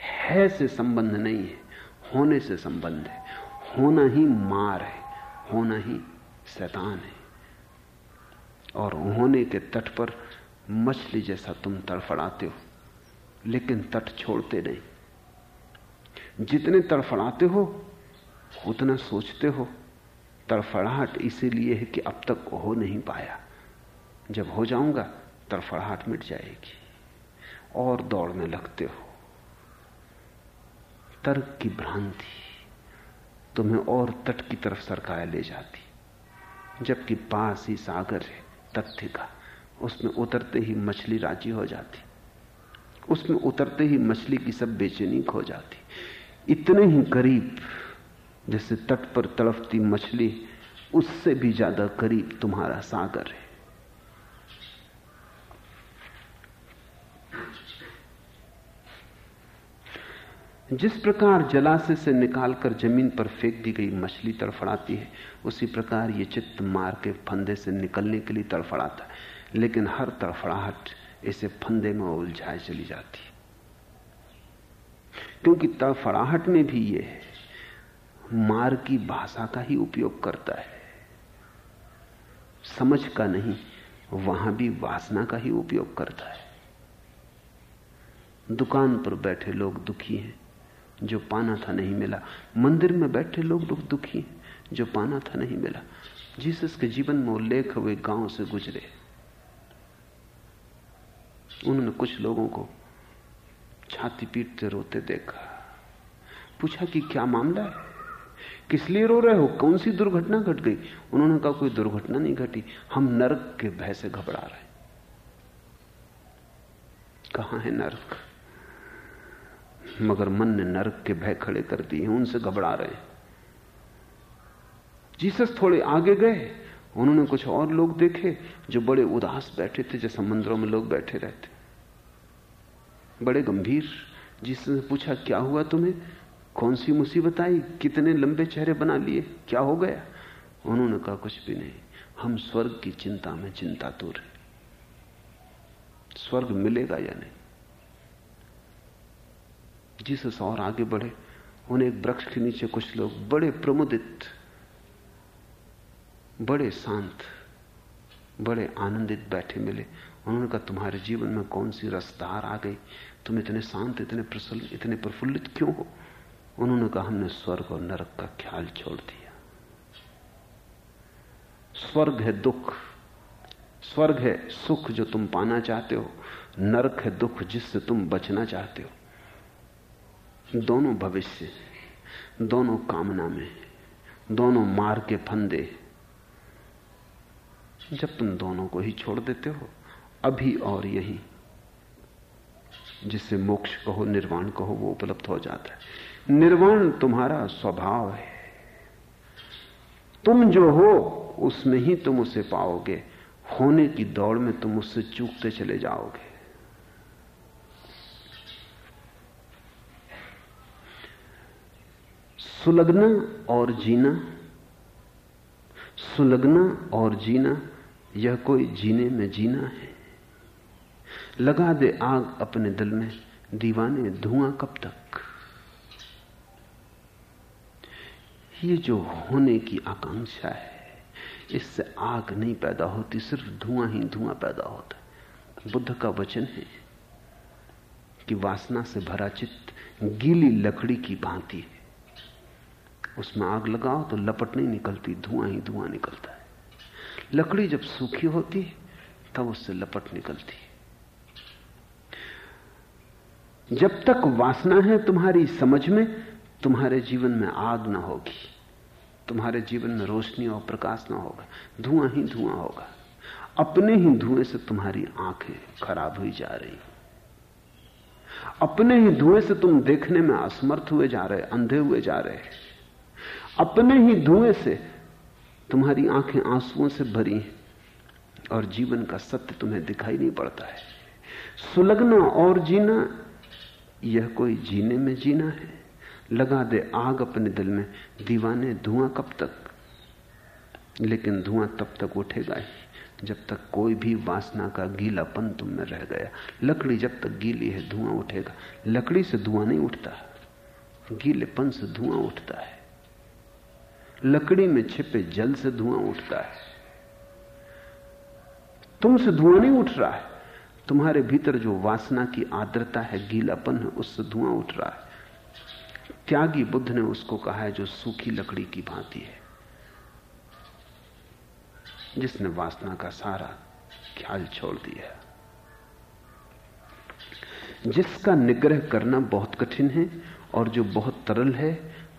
है से संबंध नहीं है, होने से संबंध है। होना ही मार है, होना ही शैतान है। और होने के तट पर मछली जैसा तुम तड़फड़ाते हो, लेकिन तट छोड़ते नहीं। जितने तड़फड़ाते हो, उतना सोचते हो। तड़फड़ाहट इसीलिए है कि अब तक हो नहीं पाया। जब हो जाऊँगा, तड़फड़ाहट मिट जाएगी और दौड़ने लगते हो। तर्क की भ्रांति तुम्हें और तट की तरफ़ सरकाया ले जाती। जबकि पास ही सागर है, तथ्य का, उसमें उतरते ही मछली राज़ी हो जाती। उसमें उतरते ही मछली की सब बेचैनी खो जाती। इतने ही करीब जैसे तट पर तड़फती मछली, उससे भी ज़्यादा करीब तुम्हारा सागर है। जिस प्रकार जलाशय से निकालकर ज़मीन पर फेंक दी गई मछली तड़फड़ाती है, उसी प्रकार ये चित्त मार के फंदे से निकलने के लिए तड़फड़ाता है। लेकिन हर तड़फड़ाहट इसे फंदे में उलझाए चली जाती है। क्योंकि तड़फड़ाहट में भी ये है? मार की भाषा का ही उपयोग करता है। समझ का नहीं, वहाँ भी वासना का ही उपयोग करता है। दुकान पर बैठे लोग दुखी हैं, जो पाना था नहीं मिला। मंदिर में बैठे लोग दुख दुखी जो पाना था नहीं मिला। जीसस के जीवन में उल्लेख हुए गाँव से गुजरे। उन्होंने कुछ लोगों को छाती पीटते रोते देखा। पूछा कि क्या मामला है? किस लिए रो रहे हो? कौन सी दुर्घटना घट गई? उन्होंने कहा, कोई दुर्घटना नहीं घटी। हम नरक के भय से घबरा रहे कहा है नरक? मगर मन ने नरक के भय खड़े कर दिए, उनसे घबरा रहे जीसस थोड़े आगे गए। उन्होंने कुछ और लोग देखे जो बड़े उदास बैठे थे, जैसे मंदिरों में लोग बैठे रहते। बड़े गंभीर। जिसने पूछा, क्या हुआ तुम्हें? कौन सी मुसीबत आई? कितने लंबे चेहरे बना लिए? क्या हो गया? उन्होंने कहा, कुछ भी नहीं। हम स्वर्ग की चिंता में चिंता रहे स्वर्ग मिलेगा या नहीं? जीसस और आगे बढ़े। उन्हें एक वृक्ष के नीचे कुछ लोग बड़े प्रमुदित, बड़े शांत, बड़े आनंदित बैठे मिले। उन्होंने कहा तुम्हारे जीवन में कौन सी रसदार आ गई? तुम इतने शांत, इतने प्रसन्न, इतने प्रफुल्लित क्यों हो? उन्होंने कहा, हमने स्वर्ग और नरक का ख्याल छोड़ दिया। स्वर्ग है दुख। स्वर्ग है सुख जो तुम पाना चाहते हो। नरक है दुख जिससे तुम बचना चाहते हो। दोनों भविष्य, दोनों कामना में, दोनों मार के फंदे। जब तुम दोनों को ही छोड़ देते हो अभी और यही जिसे मोक्ष कहो, निर्वाण कहो, वो उपलब्ध हो जाता है। निर्वाण तुम्हारा स्वभाव है। तुम जो हो, उसमें ही तुम उसे पाओगे। होने की दौड़ में तुम उससे चूकते चले जाओगे। सुलगना और जीना, सुलगना और जीना, यह कोई जीने में जीना है। लगा दे आग अपने दिल में, दीवाने धुआँ कब तक? ये जो होने की आकांक्षा है, इससे आग नहीं पैदा होती, सिर्फ़ धुआँ ही धुआँ पैदा होता है। बुद्ध का वचन है कि वासना से भरा चित्त गीली लकड़ी की भांति है। उसमें आग लगाओ तो लपट नहीं निकलती, धुआँ ही धुआँ निकलता है। लकड़ी जब सूखी होती है, तब उससे लपट निकलती है जब तक वासना है तुम्हारी समझ में, तुम्हारे जीवन में आग ना होगी। तुम्हारे जीवन में रोशनी और प्रकाश ना होगा। धुआँ ही धुआँ होगा। अपने ही धुएँ से तुम्हारी आँखें खराब हुई जा रही अपने ही धुएँ से तुम देखने में असमर्थ हुए जा रहे, अंधे हुए जा रहे अपने ही धुएँ से तुम्हारी आँखें आंसुओं से भरी हैं और जीवन का सत्य तुम्हें दिखाई नहीं पड़ता है। सुलगना और जीना यह कोई जीने में जीना है? लगा दे आग अपने दिल में। दीवाने धुआँ कब तक? लेकिन धुआँ तब तक उठेगा ही जब तक कोई भी वासना का गीलापन तुम में रह गया। लकड़ी जब तक गीली है, धुआँ उठेगा। लकड़ी से धुआँ नहीं उठता। गीलेपन से धुआँ उठता है। लकड़ी में छिपे जल से धुआँ उठता है। तुमसे धुआँ नहीं उठ रहा है। तुम्हारे भीतर जो वासना की आर्द्रता है, गीलापन है, उससे धुआँ उठ रहा है। त्यागी बुद्ध ने उसको कहा है, जो सूखी लकड़ी की भांति है, जिसने वासना का सारा ख्याल छोड़ दिया जिसका निग्रह करना बहुत कठिन है, और जो बहुत तरल है,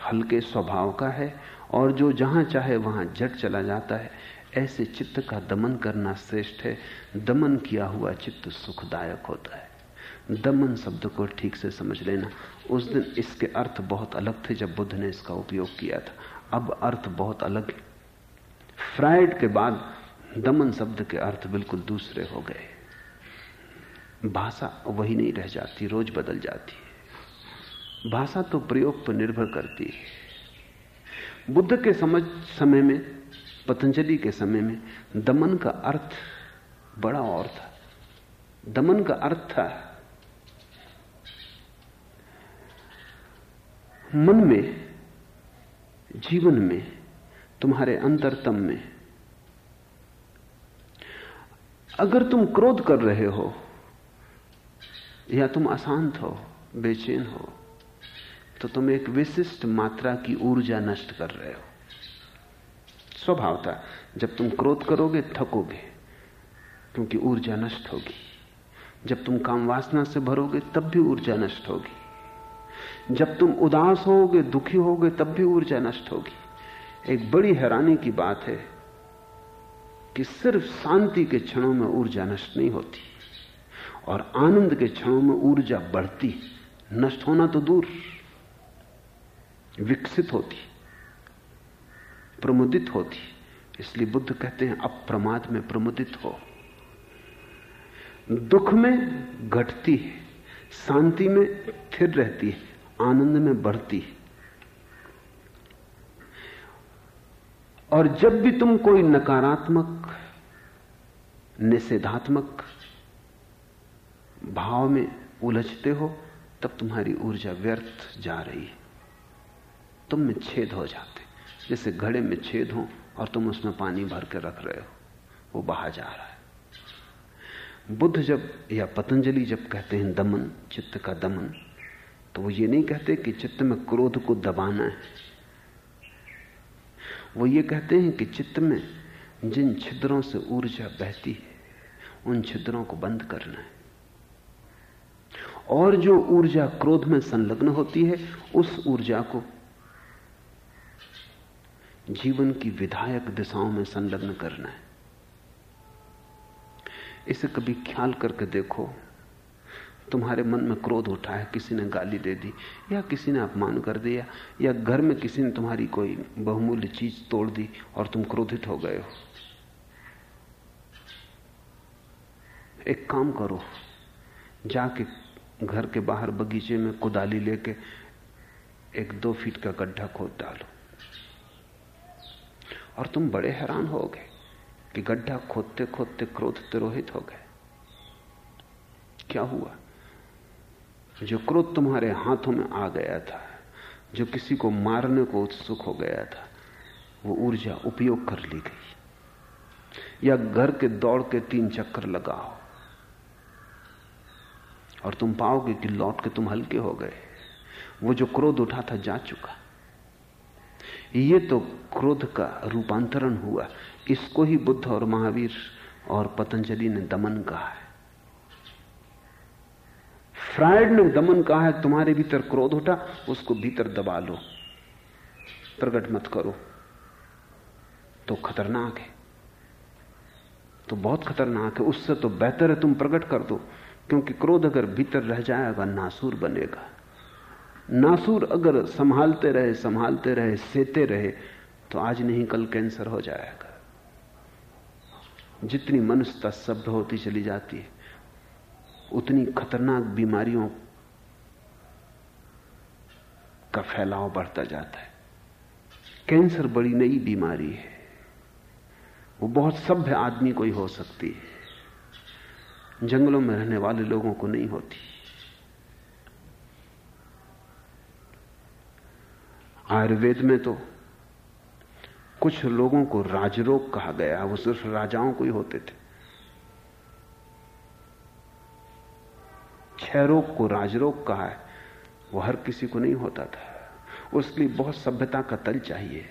हल्के स्वभाव का है, और जो जहाँ चाहे वहाँ जट चला जाता है ऐसे चित्त का दमन करना श्रेष्ठ है। दमन किया हुआ चित्त सुखदायक होता है। दमन शब्द को ठीक से समझ लेना। उस दिन इसके अर्थ बहुत अलग थे जब बुद्ध ने इसका उपयोग किया था। अब अर्थ बहुत अलग है। फ्राइड के बाद दमन शब्द के अर्थ बिल्कुल दूसरे हो गए। भाषा वही नहीं रह जाती, रोज बदल जाती है। भाषा तो प्रयोग पर निर्भर करती है। बुद्ध के समझ, समय में पतंजलि के समय में दमन का अर्थ बड़ा और था। दमन का अर्थ था, मन में, जीवन में, तुम्हारे अंतरतम में। अगर तुम क्रोध कर रहे हो, या तुम अशांत हो, बेचैन हो तो तुम एक विशिष्ट मात्रा की ऊर्जा नष्ट कर रहे हो। स्वभाव था। जब तुम क्रोध करोगे, थकोगे, क्योंकि ऊर्जा नष्ट होगी। जब तुम काम वासना से भरोगे, तब भी ऊर्जा नष्ट होगी। जब तुम उदास होगे, दुखी होगे, तब भी ऊर्जा नष्ट होगी। एक बड़ी हैरानी की बात है कि सिर्फ़ शांति के क्षणों में ऊर्जा नष्ट नहीं होती, और आनंद के क्षणों में ऊर्जा बढ़ती। नष्ट होना तो दूर, विकसित होती। प्रमुदित होती। इसलिए बुद्ध कहते हैं अप्रमाद में प्रमुदित हो। दुख में घटती है, शांति में स्थिर रहती है, आनंद में बढ़ती है। और जब भी तुम कोई नकारात्मक, निषेधात्मक भाव में उलझते हो, तब तुम्हारी ऊर्जा व्यर्थ जा रही है। तुम में छेद हो जाते जैसे घड़े में छेद हो और तुम उसमें पानी भर के रख रहे हो। वो बहा जा रहा है। बुद्ध जब या पतंजलि जब कहते हैं दमन, चित्त का दमन तो वो ये नहीं कहते कि चित्त में क्रोध को दबाना है। वो ये कहते हैं कि चित्त में जिन छिद्रों से ऊर्जा बहती है, उन छिद्रों को बंद करना है। और जो ऊर्जा क्रोध में संलग्न होती है, उस ऊर्जा को जीवन की विधायक दिशाओं में संलग्न करना है। इसे कभी ख्याल करके देखो। तुम्हारे मन में क्रोध उठा है, किसी ने गाली दे दी, या किसी ने अपमान कर दिया, या घर में किसी ने तुम्हारी कोई बहुमूल्य चीज़ तोड़ दी और तुम क्रोधित हो गए हो। एक काम करो, जाके घर के बाहर बगीचे में कुदाली लेके एक दो फीट का गड्ढा खोद डालो। और तुम बड़े हैरान हो गए कि गड्ढा खोदते खोदते क्रोध तिरोहित हो गए। क्या हुआ? जो क्रोध तुम्हारे हाथों में आ गया था, जो किसी को मारने को उत्सुक हो गया था, वो ऊर्जा उपयोग कर ली गई। या घर के दौड़ के तीन चक्कर लगाओ। और तुम पाओगे कि लौट के तुम हल्के हो गए। वो जो क्रोध उठा था, जा चुका। ये तो क्रोध का रूपांतरण हुआ। इसको ही बुद्ध और महावीर और पतंजलि ने दमन कहा है। फ्रायड ने दमन कहा है, तुम्हारे भीतर क्रोध उठा, उसको भीतर दबा लो। प्रकट मत करो। तो खतरनाक है। तो बहुत खतरनाक है। उससे तो बेहतर है तुम प्रकट कर दो, क्योंकि क्रोध अगर भीतर रह जाएगा, नासूर बनेगा। नासूर अगर संभालते रहे संभालते रहे, सेते रहे तो आज नहीं, कल कैंसर हो जाएगा। जितनी मनुष्यता सभ्य होती चली जाती है, उतनी खतरनाक बीमारियों का फैलाव बढ़ता जाता है। कैंसर बड़ी नई बीमारी है। वो बहुत सभ्य आदमी को ही हो सकती है। जंगलों में रहने वाले लोगों को नहीं होती। आयुर्वेद में तो कुछ लोगों को राजरोग कहा गया, वो सिर्फ़ राजाओं को ही होते थे। क्षय रोग को राजरोग कहा है, वो हर किसी को नहीं होता था। उसके लिए बहुत सभ्यता का तल चाहिए,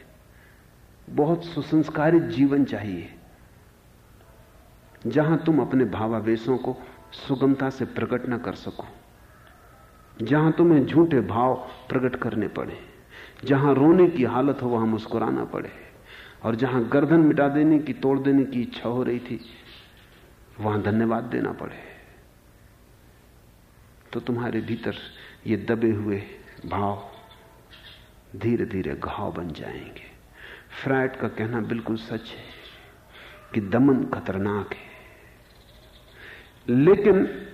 बहुत सुसंस्कारित जीवन चाहिए, जहाँ तुम अपने भावावेशों को सुगमता से प्रकट न कर सको, जहाँ तुम्हें झूठे भाव प्रकट करने पड़े। जहाँ रोने की हालत हो वहाँ मुस्कुराना पड़े। और जहाँ गर्दन मिटा देने की, तोड़ देने की इच्छा हो रही थी, वहाँ धन्यवाद देना पड़े। तो तुम्हारे भीतर ये दबे हुए भाव धीरे धीरे घाव बन जाएँगे। फ्राइड का कहना बिल्कुल सच है कि दमन खतरनाक है। लेकिन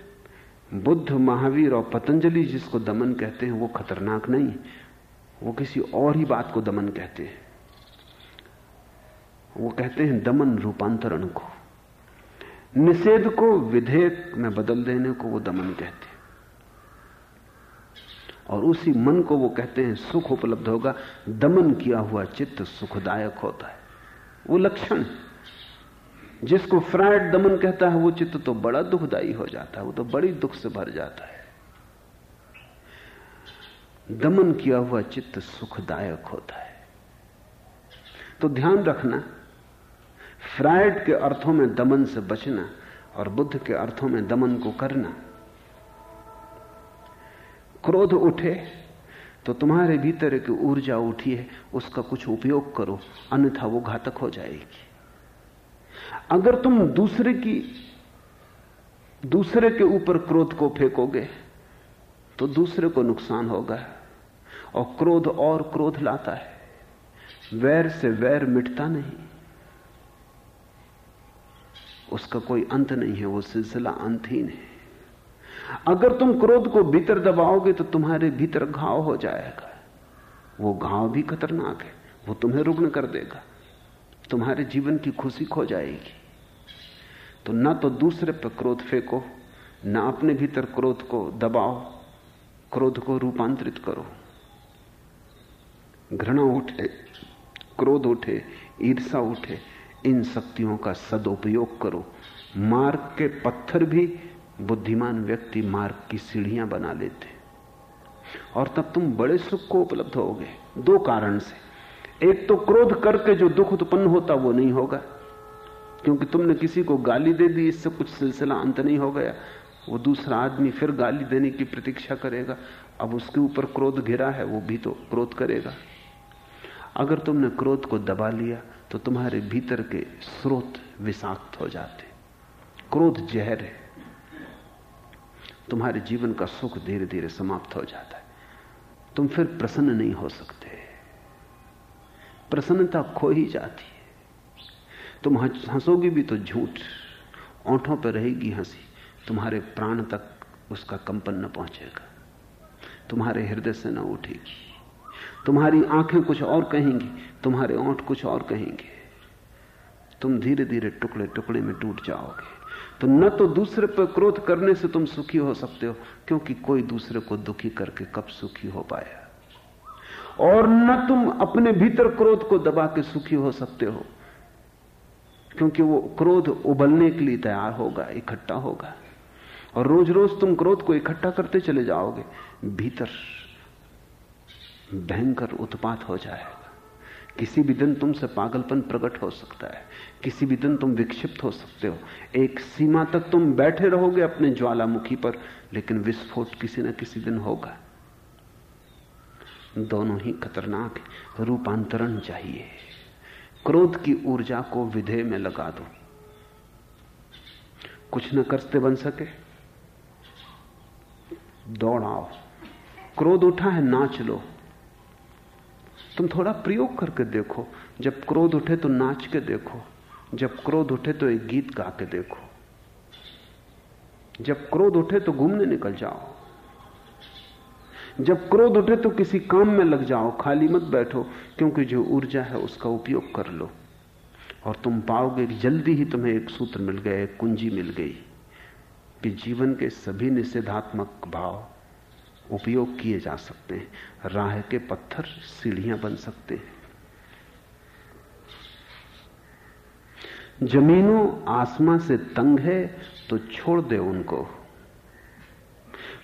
बुद्ध महावीर और पतंजलि जिसको दमन कहते हैं, वो खतरनाक नहीं वो किसी और ही बात को दमन कहते हैं। वो कहते हैं, दमन रूपांतरण को। निषेध को, विधेयक में बदल देने को वो दमन कहते हैं। और उसी मन को वो कहते हैं, सुख उपलब्ध होगा। दमन किया हुआ चित्त सुखदायक होता है। वो लक्षण जिसको फ्राइड दमन कहता है, वो चित्त तो बड़ा दुखदाई हो जाता है, वो तो बड़ी दुख से भर जाता है। दमन किया हुआ चित्त सुखदायक होता है। तो ध्यान रखना फ्राइड के अर्थों में दमन से बचना और बुद्ध के अर्थों में दमन को करना। क्रोध उठे तो तुम्हारे भीतर एक ऊर्जा उठी है, उसका कुछ उपयोग करो, अन्यथा वो घातक हो जाएगी। अगर तुम दूसरे की, दूसरे के ऊपर क्रोध को फेंकोगे तो दूसरे को नुकसान होगा। और क्रोध और क्रोध लाता है। वैर से वैर मिटता नहीं। उसका कोई अंत नहीं है, वो सिलसिला अंतहीन है। अगर तुम क्रोध को भीतर दबाओगे तो तुम्हारे भीतर घाव हो जाएगा। वो घाव भी खतरनाक है, वो तुम्हें रुग्ण कर देगा। तुम्हारे जीवन की खुशी खो जाएगी। तो ना तो दूसरे पर क्रोध फेंको, ना अपने भीतर क्रोध को दबाओ, क्रोध को रूपांतरित करो। घृणा उठे, क्रोध उठे ईर्षा उठे, इन शक्तियों का सदुपयोग करो। मार्ग के पत्थर भी बुद्धिमान व्यक्ति मार्ग की सीढ़ियाँ बना लेते और तब तुम बड़े सुख को उपलब्ध होगे। दो कारण से। एक तो क्रोध करके जो दुख उत्पन्न होता वो नहीं होगा, क्योंकि तुमने किसी को गाली दे दी, इससे कुछ सिलसिला अंत नहीं हो गया। वो दूसरा आदमी फिर गाली देने की प्रतीक्षा करेगा। अब उसके ऊपर क्रोध घिरा है, वो भी तो क्रोध करेगा। अगर तुमने क्रोध को दबा लिया तो तुम्हारे भीतर के स्रोत विषाक्त हो जाते। क्रोध जहर है। तुम्हारे जीवन का सुख धीरे धीरे समाप्त हो जाता है। तुम फिर प्रसन्न नहीं हो सकते। प्रसन्नता खो ही जाती है। तुम हंसोगी भी तो झूठ, ओंठों पर रहेगी हँसी। तुम्हारे प्राण तक उसका कंपन न पहुंचेगा। तुम्हारे हृदय से न उठेगी। तुम्हारी आँखें कुछ और कहेंगी, तुम्हारे ओंठ कुछ और कहेंगे। तुम धीरे धीरे टुकड़े टुकड़े में टूट जाओगे। तो न तो दूसरे पर क्रोध करने से तुम सुखी हो सकते हो, क्योंकि कोई दूसरे को दुखी करके कब सुखी हो पाया। और न तुम अपने भीतर क्रोध को दबा के सुखी हो सकते हो, क्योंकि वो क्रोध उबलने के लिए तैयार होगा, इकट्ठा होगा। और रोज रोज तुम क्रोध को इकट्ठा करते चले जाओगे, भीतर भयंकर उत्पात हो जाएगा। किसी भी दिन तुमसे पागलपन प्रकट हो सकता है। किसी भी दिन तुम विक्षिप्त हो सकते हो। एक सीमा तक तुम बैठे रहोगे अपने ज्वालामुखी पर, लेकिन विस्फोट किसी न किसी दिन होगा। दोनों ही खतरनाक रूपांतरण चाहिए। क्रोध की ऊर्जा को विधेय में लगा दो। कुछ न करते बन सके। दौड़ाओ। क्रोध उठा है, नाच लो। तुम थोड़ा प्रयोग करके देखो। जब क्रोध उठे तो नाच के देखो। जब क्रोध उठे तो एक गीत गा के देखो। जब क्रोध उठे तो घूमने निकल जाओ। जब क्रोध उठे तो किसी काम में लग जाओ। खाली मत बैठो, क्योंकि जो ऊर्जा है उसका उपयोग कर लो। और तुम पाओगे जल्दी ही तुम्हें एक सूत्र मिल गया, एक कुंजी मिल गई। कि जीवन के सभी निषेधात्मक भाव उपयोग किए जा सकते हैं। राह के पत्थर सीढ़ियाँ बन सकते हैं। जमीनों आसमां से तंग है तो छोड़ दे उनको।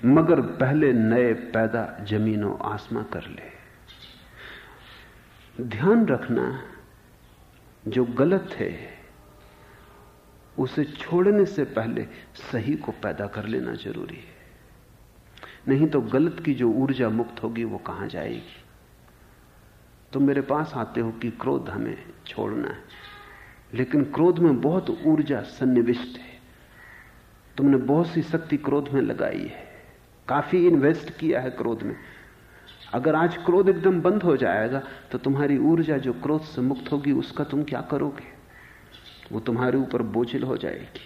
मगर पहले नए पैदा जमीनों आसमां कर ले। ध्यान रखना, जो गलत है, उसे छोड़ने से पहले सही को पैदा कर लेना ज़रूरी है। नहीं तो गलत की जो ऊर्जा मुक्त होगी वो कहाँ जाएगी? तो मेरे पास आते हो कि क्रोध हमें छोड़ना है। लेकिन क्रोध में बहुत ऊर्जा सन्निविष्ट है। तुमने बहुत सी शक्ति क्रोध में लगाई है। काफ़ी इन्वेस्ट किया है क्रोध में। अगर आज क्रोध एकदम बंद हो जाएगा तो तुम्हारी ऊर्जा जो क्रोध से मुक्त होगी, उसका तुम क्या करोगे? वो तुम्हारे ऊपर बोझिल हो जाएगी।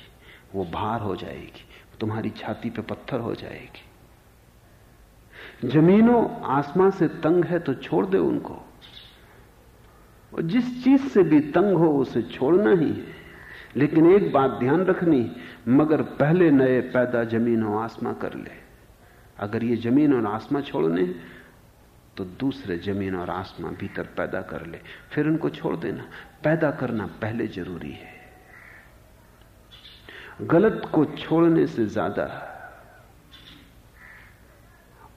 वो भार हो जाएगी। तुम्हारी छाती पे पत्थर हो जाएगी। जमीनों आसमां से तंग है तो छोड़ दे उनको। और जिस चीज़ से भी तंग हो, उसे छोड़ना ही है। लेकिन एक बात ध्यान रखनी, मगर पहले नए पैदा ज़मीन और आसमां कर ले। अगर ये ज़मीन और आसमां छोड़ने तो दूसरे ज़मीन और आसमां भीतर पैदा कर ले। फिर उनको छोड़ देना। पैदा करना पहले ज़रूरी है। गलत को छोड़ने से ज़्यादा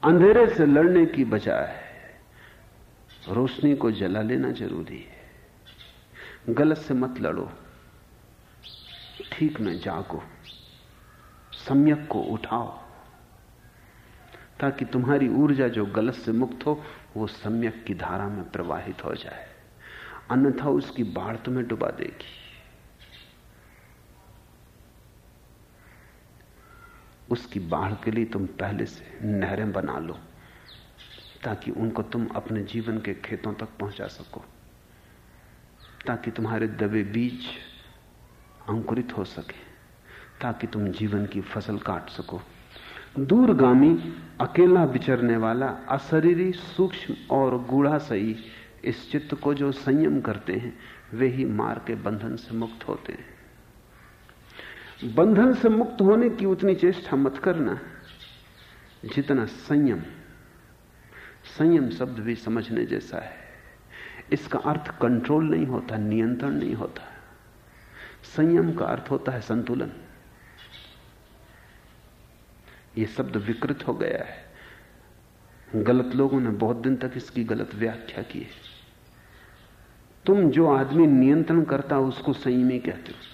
अंधेरे से लड़ने की बजाय रोशनी को जला लेना ज़रूरी है। गलत से मत लड़ो। ठीक में जागो। सम्यक को उठाओ। ताकि तुम्हारी ऊर्जा जो गलत से मुक्त हो, वो सम्यक की धारा में प्रवाहित हो जाए। अन्यथा उसकी बाढ़ तुम्हें डुबा देगी। उसकी बाढ़ के लिए तुम पहले से नहरें बना लो, ताकि उनको तुम अपने जीवन के खेतों तक पहुँचा सको, ताकि तुम्हारे दबे बीज अंकुरित हो सके, ताकि तुम जीवन की फ़सल काट सको। दूरगामी, अकेला विचरने वाला, अशरीरी, सूक्ष्म और गूढ़ा सही इस चित्त को जो संयम करते हैं, वे ही मार के बंधन से मुक्त होते हैं। बंधन से मुक्त होने की उतनी चेष्टा मत करना। जितना संयम संयम शब्द भी समझने जैसा है। इसका अर्थ कंट्रोल नहीं होता, नियंत्रण नहीं होता। संयम का अर्थ होता है संतुलन। यह शब्द विकृत हो गया है। गलत लोगों ने बहुत दिन तक इसकी गलत व्याख्या की है। तुम जो आदमी नियंत्रण करता, उसको संयमी कहते हो।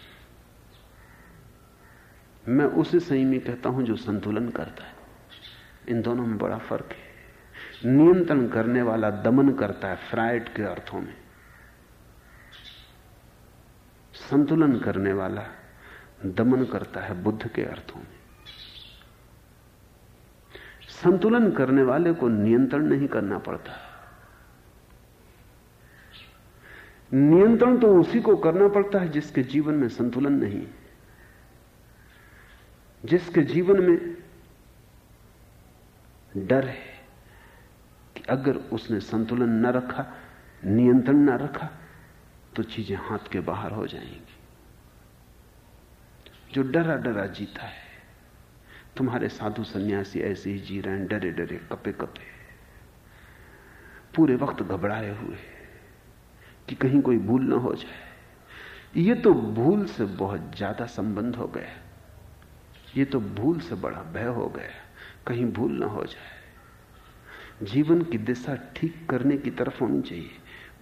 मैं उसे संयमी कहता हूँ जो संतुलन करता है। इन दोनों में बड़ा फ़र्क है। नियंत्रण करने वाला दमन करता है फ्राइड के अर्थों में। संतुलन करने वाला दमन करता है बुद्ध के अर्थों में। संतुलन करने वाले को नियंत्रण नहीं करना पड़ता। नियंत्रण तो उसी को करना पड़ता है जिसके जीवन में संतुलन नहीं जिसके जीवन में डर है कि अगर उसने संतुलन न रखा, नियंत्रण न रखा तो चीज़ें हाथ के बाहर हो जाएँगी। जो डरा डरा जीता है, तुम्हारे साधु सन्यासी ऐसे ही जी रहे हैं, डरे डरे, कपे कपे। पूरे वक्त घबराए हुए कि कहीं कोई भूल ना हो जाए। ये तो भूल से बहुत ज़्यादा संबंध हो गया। ये तो भूल से बड़ा भय हो गया कहीं भूल ना हो जाए। जीवन की दिशा ठीक करने की तरफ़ होनी चाहिए,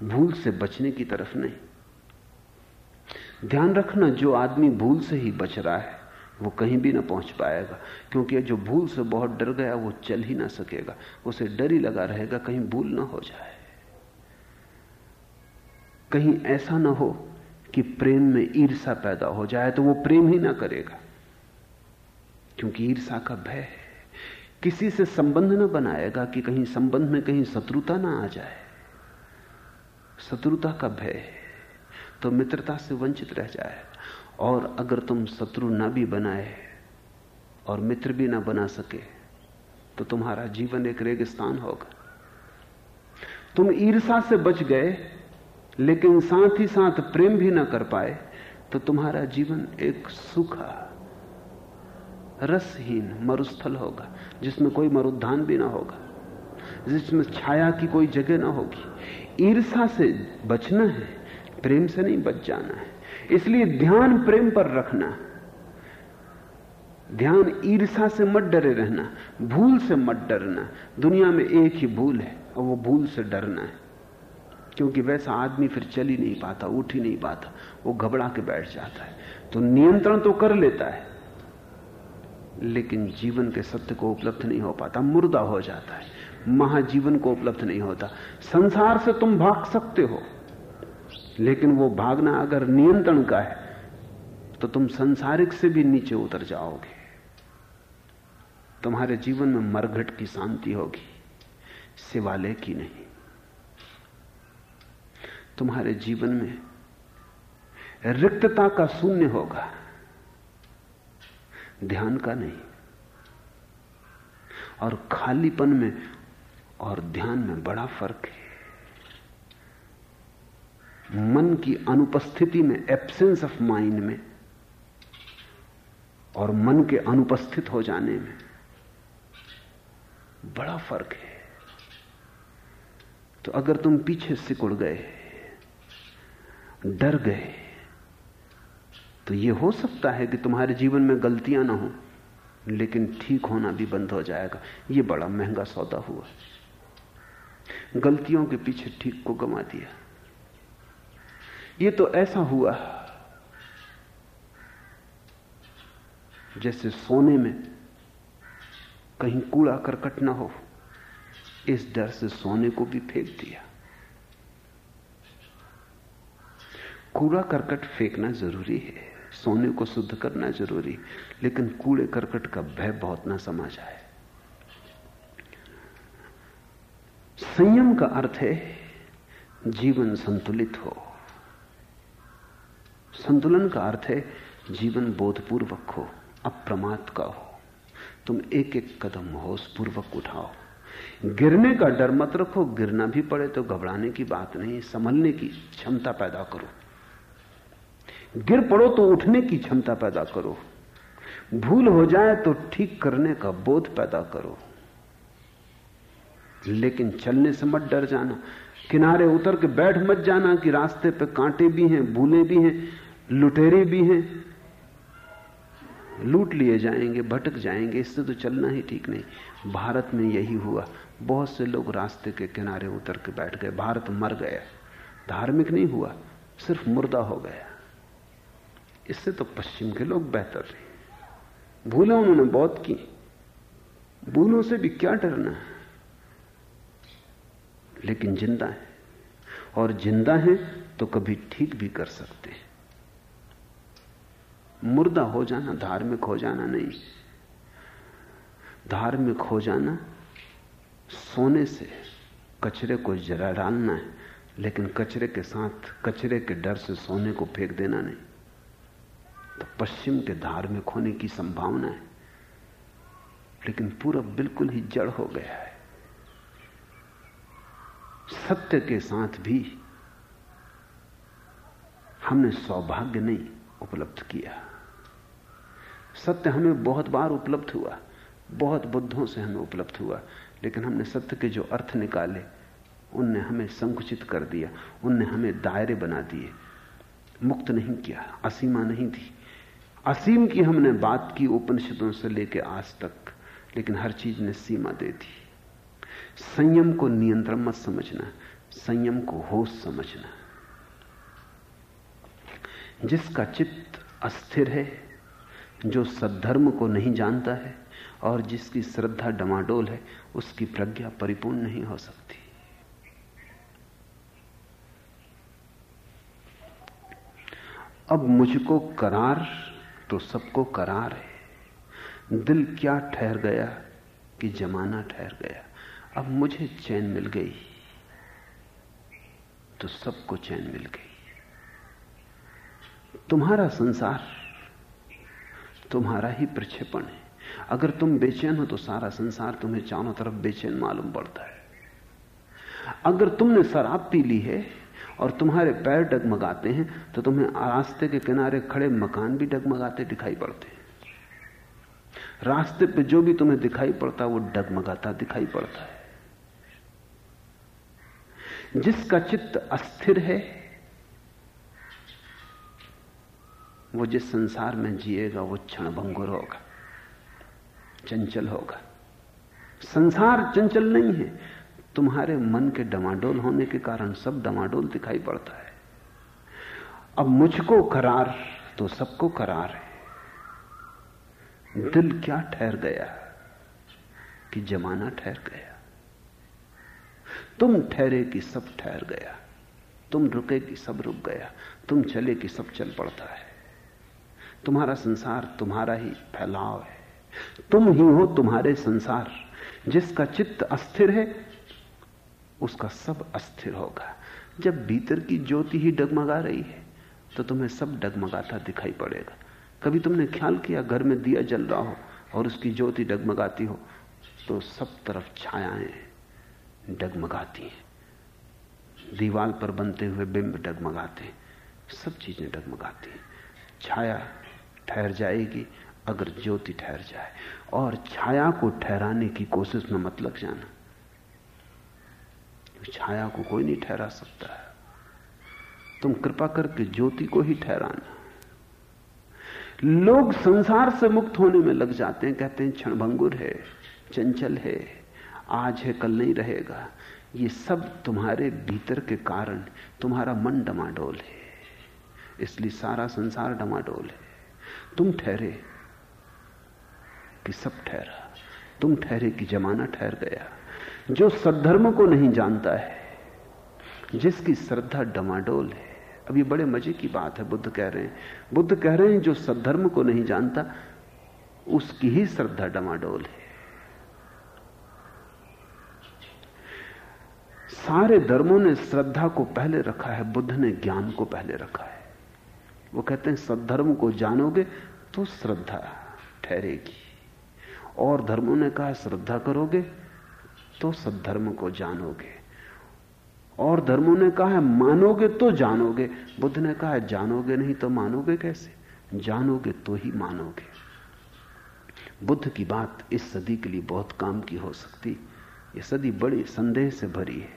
भूल से बचने की तरफ़ नहीं। ध्यान रखना, जो आदमी भूल से ही बच रहा है, वो कहीं भी ना पहुँच पाएगा, क्योंकि जो भूल से बहुत डर गया, वो चल ही ना सकेगा। उसे डर ही लगा रहेगा, कहीं भूल ना हो जाए। कहीं ऐसा ना हो कि प्रेम में ईर्षा पैदा हो जाए तो वो प्रेम ही ना करेगा। क्योंकि ईर्षा का भय है। किसी से संबंध न बनाएगा कि कहीं संबंध में कहीं शत्रुता ना आ जाए। शत्रुता का भय है तो मित्रता से वंचित रह जाए। और अगर तुम शत्रु ना भी बनाए और मित्र भी ना बना सके तो तुम्हारा जीवन एक रेगिस्तान होगा। तुम ईर्षा से बच गए, लेकिन साथ ही साथ प्रेम भी ना कर पाए तो तुम्हारा जीवन एक सूखा रसहीन मरुस्थल होगा, जिसमें कोई मरुद्धान भी ना होगा, जिसमें छाया की कोई जगह ना होगी। ईर्षा से बचना है, प्रेम से नहीं बच जाना है। इसलिए ध्यान प्रेम पर रखना। ध्यान ईर्षा से मत डरे रहना, भूल से मत डरना। दुनिया में एक ही भूल है, और वो भूल से डरना है। क्योंकि वैसा आदमी फिर चल ही नहीं पाता, उठ ही नहीं पाता, वो घबरा के बैठ जाता है। तो नियंत्रण तो कर लेता है लेकिन जीवन के सत्य को उपलब्ध नहीं हो पाता, मुर्दा हो जाता है, महाजीवन को उपलब्ध नहीं होता। संसार से तुम भाग सकते हो, लेकिन वो भागना अगर नियंत्रण का है तो तुम संसारिक से भी नीचे उतर जाओगे। तुम्हारे जीवन में मरघट की शांति होगी, शिवालय की नहीं। तुम्हारे जीवन में रिक्तता का शून्य होगा। ध्यान का नहीं। और खालीपन में और ध्यान में बड़ा फ़र्क है। मन की अनुपस्थिति में एब्सेंस ऑफ़ माइंड में और मन के अनुपस्थित हो जाने में बड़ा फ़र्क है। तो अगर तुम पीछे सिकुड़ गए, डर गए तो यह हो सकता है कि तुम्हारे जीवन में गलतियाँ ना हो, लेकिन ठीक होना भी बंद हो जाएगा। यह बड़ा महँगा सौदा हुआ। गलतियों के पीछे ठीक को गमा दिया। ये तो ऐसा हुआ जैसे सोने में कहीं कूड़ा करकट ना हो। इस डर से सोने को भी फेंक दिया। कूड़ा करकट फेंकना ज़रूरी है। सोने को शुद्ध करना ज़रूरी, लेकिन कूड़े करकट का भय बहुत ना समा जाए संयम का अर्थ है, जीवन संतुलित हो। संतुलन का अर्थ है, जीवन बोधपूर्वक हो, अप्रमाद का हो। तुम एक एक कदम होशपूर्वक उठाओ। गिरने का डर मत रखो, गिरना भी पड़े तो घबराने की बात नहीं, संभलने की क्षमता पैदा करो। गिर पड़ो तो उठने की क्षमता पैदा करो। भूल हो जाए तो ठीक करने का बोध पैदा करो। लेकिन चलने से मत डर जाना। किनारे उतर के बैठ मत जाना कि रास्ते पे कांटे भी हैं, भूले भी हैं, लुटेरे भी हैं। लूट लिए जाएँगे, भटक जाएँगे, इससे तो चलना ही ठीक नहीं। भारत में यही हुआ। बहुत से लोग रास्ते के किनारे उतर के बैठ गए। भारत मर गया। धार्मिक नहीं हुआ, सिर्फ़ मुर्दा हो गया। इससे तो पश्चिम के लोग बेहतर थे। भूलें उन्होंने बहुत की। भूलों से भी क्या डरना है? लेकिन ज़िंदा है। और ज़िंदा है तो कभी ठीक भी कर सकते हैं। मुर्दा हो जाना, धार्मिक हो जाना नहीं। धार्मिक हो जाना, सोने से। कचरे को जरा डालना है, लेकिन कचरे के साथ, कचरे के डर से सोने को फेंक देना नहीं। पश्चिम के धार्मिक होने की संभावना है, लेकिन पूरा बिल्कुल ही जड़ हो गया है। सत्य के साथ भी हमने सौभाग्य नहीं उपलब्ध किया। सत्य हमें बहुत बार उपलब्ध हुआ, बहुत बुद्धों से हमें उपलब्ध हुआ, लेकिन हमने सत्य के जो अर्थ निकाले, उनने हमें संकुचित कर दिया, उनने हमें दायरे बना दिए, मुक्त नहीं किया, असीमा नहीं दी असीम की हमने बात की उपनिषदों से लेकर आज तक, लेकिन हर चीज़ ने सीमा दे दी। संयम को नियंत्रण मत समझना, संयम को होश समझना। जिसका चित्त अस्थिर है, जो सद्धर्म को नहीं जानता है, और जिसकी श्रद्धा डमाडोल है, उसकी प्रज्ञा परिपूर्ण नहीं हो सकती। अब मुझको करार तो सबको करार है। दिल क्या ठहर गया कि जमाना ठहर गया। अब मुझे चैन मिल गई तो सबको चैन मिल गई। तुम्हारा संसार तुम्हारा ही प्रक्षेपण है। अगर तुम बेचैन हो तो सारा संसार तुम्हें चारों तरफ़ बेचैन मालूम पड़ता है। अगर तुमने शराब पी ली है और तुम्हारे पैर डगमगाते हैं तो तुम्हें रास्ते के किनारे खड़े मकान भी डगमगाते दिखाई पड़ते हैं। रास्ते पे जो भी तुम्हें दिखाई पड़ता, वो डगमगाता दिखाई पड़ता है। जिसका चित्त अस्थिर है, वो जिस संसार में जिएगा, वो क्षणभंगुर होगा, चंचल होगा। संसार चंचल नहीं है तुम्हारे मन के डमाडोल होने के कारण सब डमाडोल दिखाई पड़ता है। अब मुझको करार तो सबको करार है। दिल क्या ठहर गया कि जमाना ठहर गया। तुम ठहरे कि सब ठहर गया। तुम रुके कि सब रुक गया। तुम चले कि सब चल पड़ता है। तुम्हारा संसार तुम्हारा ही फैलाव है। तुम ही हो तुम्हारे संसार, जिसका चित्त अस्थिर है उसका सब अस्थिर होगा। जब भीतर की ज्योति ही डगमगा रही है तो तुम्हें सब डगमगाता दिखाई पड़ेगा। कभी तुमने ख्याल किया, घर में दिया जल रहा हो और उसकी ज्योति डगमगाती हो तो सब तरफ़ छायाएँ डगमगाती हैं। दीवाल पर बनते हुए बिंब डगमगाते हैं। सब चीज़ें डगमगाती हैं। छाया ठहर जाएगी, अगर ज्योति ठहर जाए। और छाया को ठहराने की कोशिश में मत लग जाना। छाया को कोई नहीं ठहरा सकता है। तुम कृपा करके ज्योति को ही ठहराना। लोग संसार से मुक्त होने में लग जाते हैं, कहते हैं क्षणभंगुर है, चंचल है, आज है, कल नहीं रहेगा। ये सब तुम्हारे भीतर के कारण, तुम्हारा मन डमाडोल है। इसलिए सारा संसार डमाडोल है। तुम ठहरे कि सब ठहरा। तुम ठहरे कि जमाना ठहर गया। जो सद्धर्म को नहीं जानता है, जिसकी श्रद्धा डमाडोल है। अब ये बड़े मज़े की बात है, बुद्ध कह रहे हैं। बुद्ध कह रहे हैं, जो सद्धर्म को नहीं जानता, उसकी ही श्रद्धा डमाडोल है। सारे धर्मों ने श्रद्धा को पहले रखा है, बुद्ध ने ज्ञान को पहले रखा है। वो कहते हैं, सद्धर्म को जानोगे तो श्रद्धा ठहरेगी। और धर्मों ने कहा, श्रद्धा करोगे तो सद्धर्म को जानोगे। और धर्मों ने कहा है, मानोगे तो जानोगे। बुद्ध ने कहा है, जानोगे नहीं तो मानोगे कैसे? जानोगे तो ही मानोगे। बुद्ध की बात इस सदी के लिए बहुत काम की हो सकती। यह सदी बड़ी संदेह से भरी है।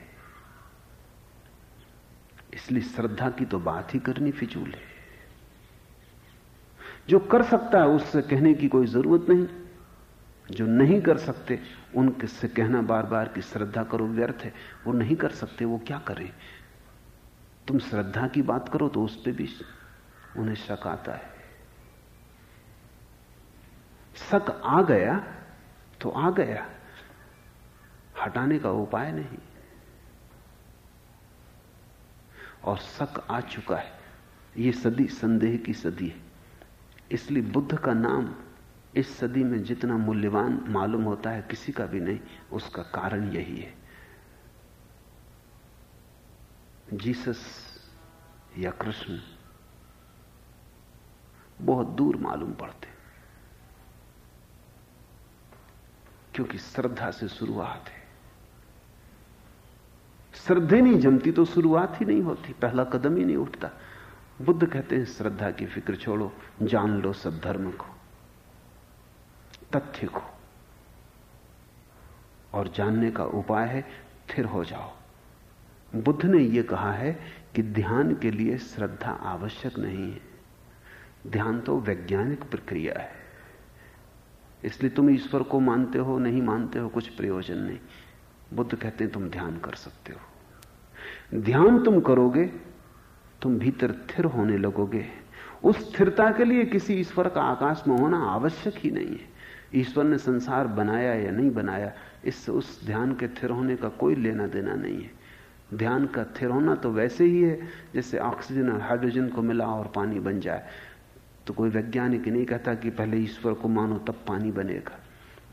इसलिए श्रद्धा की तो बात ही करनी फिजूल है। जो कर सकता है, उससे कहने की कोई ज़रूरत नहीं। जो नहीं कर सकते उनके से कहना बार बार कि श्रद्धा करो, व्यर्थ है। वो नहीं कर सकते, वो क्या करें? तुम श्रद्धा की बात करो तो उस पर भी उन्हें शक आता है। शक आ गया तो आ गया। हटाने का उपाय नहीं। और शक आ चुका है। यह सदी संदेह की सदी है। इसलिए बुद्ध का नाम इस सदी में जितना मूल्यवान मालूम होता है, किसी का भी नहीं, उसका कारण यही है। जीसस या कृष्ण बहुत दूर मालूम पड़ते क्योंकि श्रद्धा से शुरुआत है। श्रद्धे नहीं जमती तो शुरुआत ही नहीं होती, पहला कदम ही नहीं उठता। बुद्ध कहते हैं, श्रद्धा की फ़िक्र छोड़ो, जान लो सब धर्म को। तथ्य को। और जानने का उपाय है, थिर हो जाओ। बुद्ध ने यह कहा है कि ध्यान के लिए श्रद्धा आवश्यक नहीं है। ध्यान तो वैज्ञानिक प्रक्रिया है। इसलिए तुम ईश्वर को मानते हो, नहीं मानते हो, कुछ प्रयोजन नहीं। बुद्ध कहते हैं, तुम ध्यान कर सकते हो। ध्यान तुम करोगे, तुम भीतर स्थिर होने लगोगे। उस स्थिरता के लिए किसी ईश्वर का आकाश में होना आवश्यक ही नहीं है। ईश्वर ने संसार बनाया या नहीं बनाया, इससे उस ध्यान के थिर होने का कोई लेना देना नहीं है। ध्यान का थिर होना तो वैसे ही है जैसे ऑक्सीजन और हाइड्रोजन को मिला और पानी बन जाए। तो कोई वैज्ञानिक नहीं कहता कि पहले ईश्वर को मानो तब पानी बनेगा।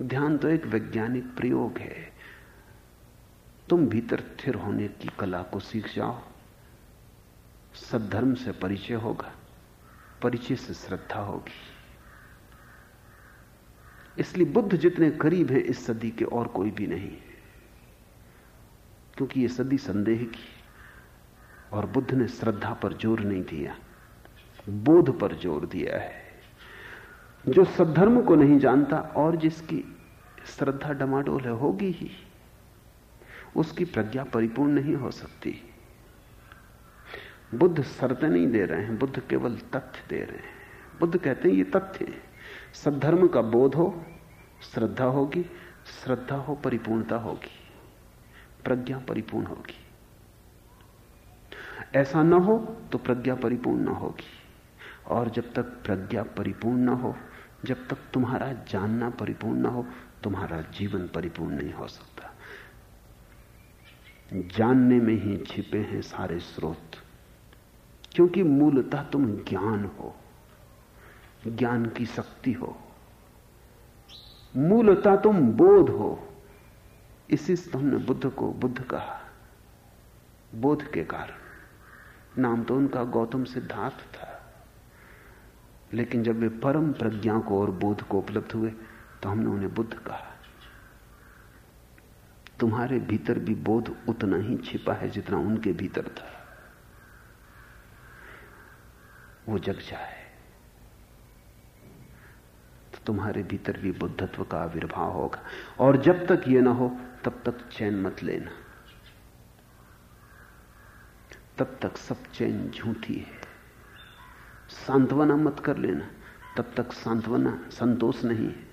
ध्यान तो एक वैज्ञानिक प्रयोग है। तुम भीतर थिर होने की कला को सीख जाओ। सद्धर्म से परिचय होगा, परिचय से श्रद्धा होगी। इसलिए बुद्ध जितने करीब हैं इस सदी के और कोई भी नहीं क्योंकि यह सदी संदेह की और बुद्ध ने श्रद्धा पर ज़ोर नहीं दिया, बोध पर ज़ोर दिया है। जो सद्धर्म को नहीं जानता और जिसकी श्रद्धा डमाडोल है, होगी ही। उसकी प्रज्ञा परिपूर्ण नहीं हो सकती। बुद्ध शर्तें नहीं दे रहे हैं, बुद्ध केवल तथ्य दे रहे हैं। बुद्ध कहते हैं, ये तथ्य है। सद्धर्म का बोध हो, श्रद्धा होगी, श्रद्धा हो, परिपूर्णता होगी, प्रज्ञा परिपूर्ण होगी। ऐसा न हो तो प्रज्ञा परिपूर्ण न होगी। और जब तक प्रज्ञा परिपूर्ण न हो, जब तक तुम्हारा जानना परिपूर्ण न हो, तुम्हारा जीवन परिपूर्ण नहीं हो सकता। जानने में ही छिपे हैं सारे स्रोत, क्योंकि मूलतः तुम ज्ञान हो। ज्ञान की शक्ति हो। मूलतः तुम बोध हो। इसी से हमने बुद्ध को बुद्ध कहा। बोध के कारण। नाम तो उनका गौतम सिद्धार्थ था। लेकिन जब वे परम प्रज्ञा को और बोध को उपलब्ध हुए तो हमने उन्हें बुद्ध कहा। तुम्हारे भीतर भी बोध उतना ही छिपा है जितना उनके भीतर था। वो जग जाए। तुम्हारे भीतर भी बुद्धत्व का आविर्भाव होगा। और जब तक ये ना हो, तब तक चैन मत लेना। तब तक सब चैन झूठी है। सांत्वना मत कर लेना। तब तक सांत्वना संतोष नहीं है।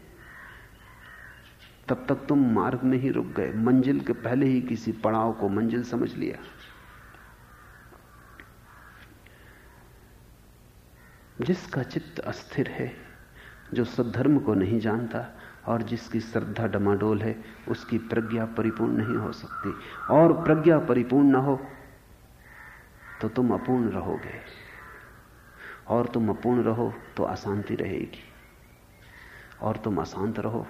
तब तक तुम मार्ग में ही रुक गए। मंजिल के पहले ही किसी पड़ाव को मंजिल समझ लिया। जिसका चित्त अस्थिर है जो सद्धर्म को नहीं जानता और जिसकी श्रद्धा डमाडोल है, उसकी प्रज्ञा परिपूर्ण नहीं हो सकती। और प्रज्ञा परिपूर्ण ना हो तो तुम अपूर्ण रहोगे। और तुम अपूर्ण रहो तो अशांति रहेगी। और तुम अशांत रहो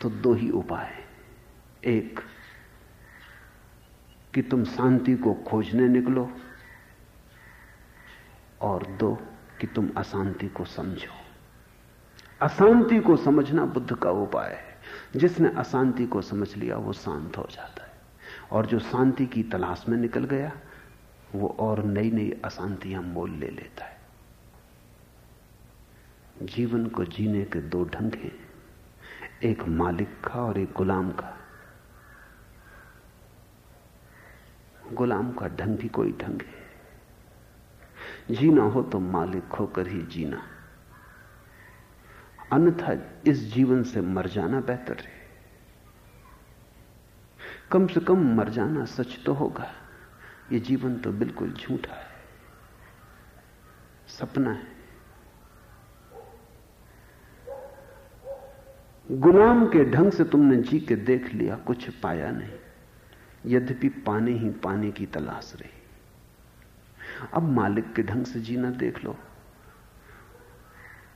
तो दो ही उपाय एक, कि तुम शांति को खोजने निकलो, और दो, कि तुम अशांति को समझो। अशांति को समझना बुद्ध का उपाय है। जिसने अशांति को समझ लिया, वो शांत हो जाता है। और जो शांति की तलाश में निकल गया, वो और नई नई अशांतियाँ मोल ले लेता है। जीवन को जीने के दो ढंग हैं। एक मालिक का और एक गुलाम का। गुलाम का ढंग भी कोई ढंग है। जीना हो तो मालिक होकर ही जीना। अन्यथा इस जीवन से मर जाना बेहतर है। कम से कम मर जाना सच तो होगा। ये जीवन तो बिल्कुल झूठा है। सपना है। गुलाम के ढंग से तुमने जी के देख लिया, कुछ पाया नहीं। यद्यपि पाने ही पाने की तलाश रही। अब मालिक के ढंग से जीना देख लो।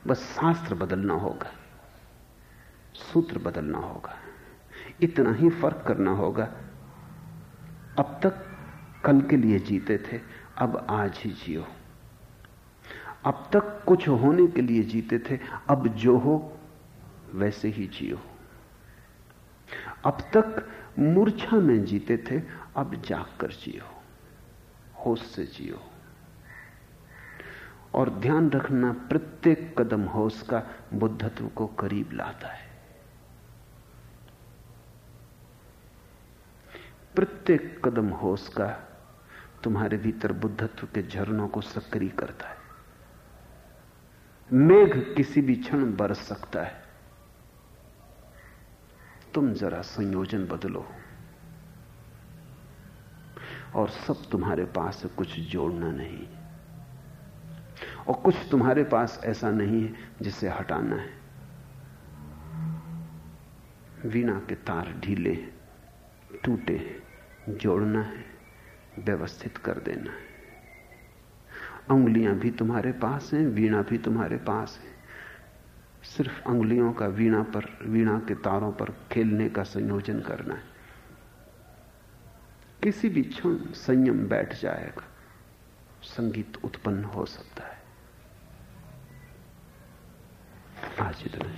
बस शास्त्र बदलना होगा, सूत्र बदलना होगा, इतना ही फ़र्क करना होगा। अब तक कल के लिए जीते थे, अब आज ही जियो। अब तक कुछ होने के लिए जीते थे, अब जो हो, वैसे ही जियो। अब तक मूर्छा में जीते थे, अब जाग कर जियो, होश से जियो। और ध्यान रखना प्रत्येक कदम होश का बुद्धत्व को करीब लाता है। प्रत्येक कदम होश का तुम्हारे भीतर बुद्धत्व के झरनों को सक्रिय करता है। मेघ किसी भी क्षण बरस सकता है। तुम जरा संयोजन बदलो। और सब तुम्हारे पास कुछ जोड़ना नहीं। और कुछ तुम्हारे पास ऐसा नहीं है जिसे हटाना है। वीणा के तार ढीले टूटे जोड़ना है, व्यवस्थित कर देना है। उंगलियाँ भी तुम्हारे पास हैं, वीणा भी तुम्हारे पास है। सिर्फ़ उंगलियों का वीणा पर, वीणा के तारों पर खेलने का संयोजन करना है। किसी भी क्षण संयम बैठ जाएगा। संगीत उत्पन्न हो सकता है। आज इतना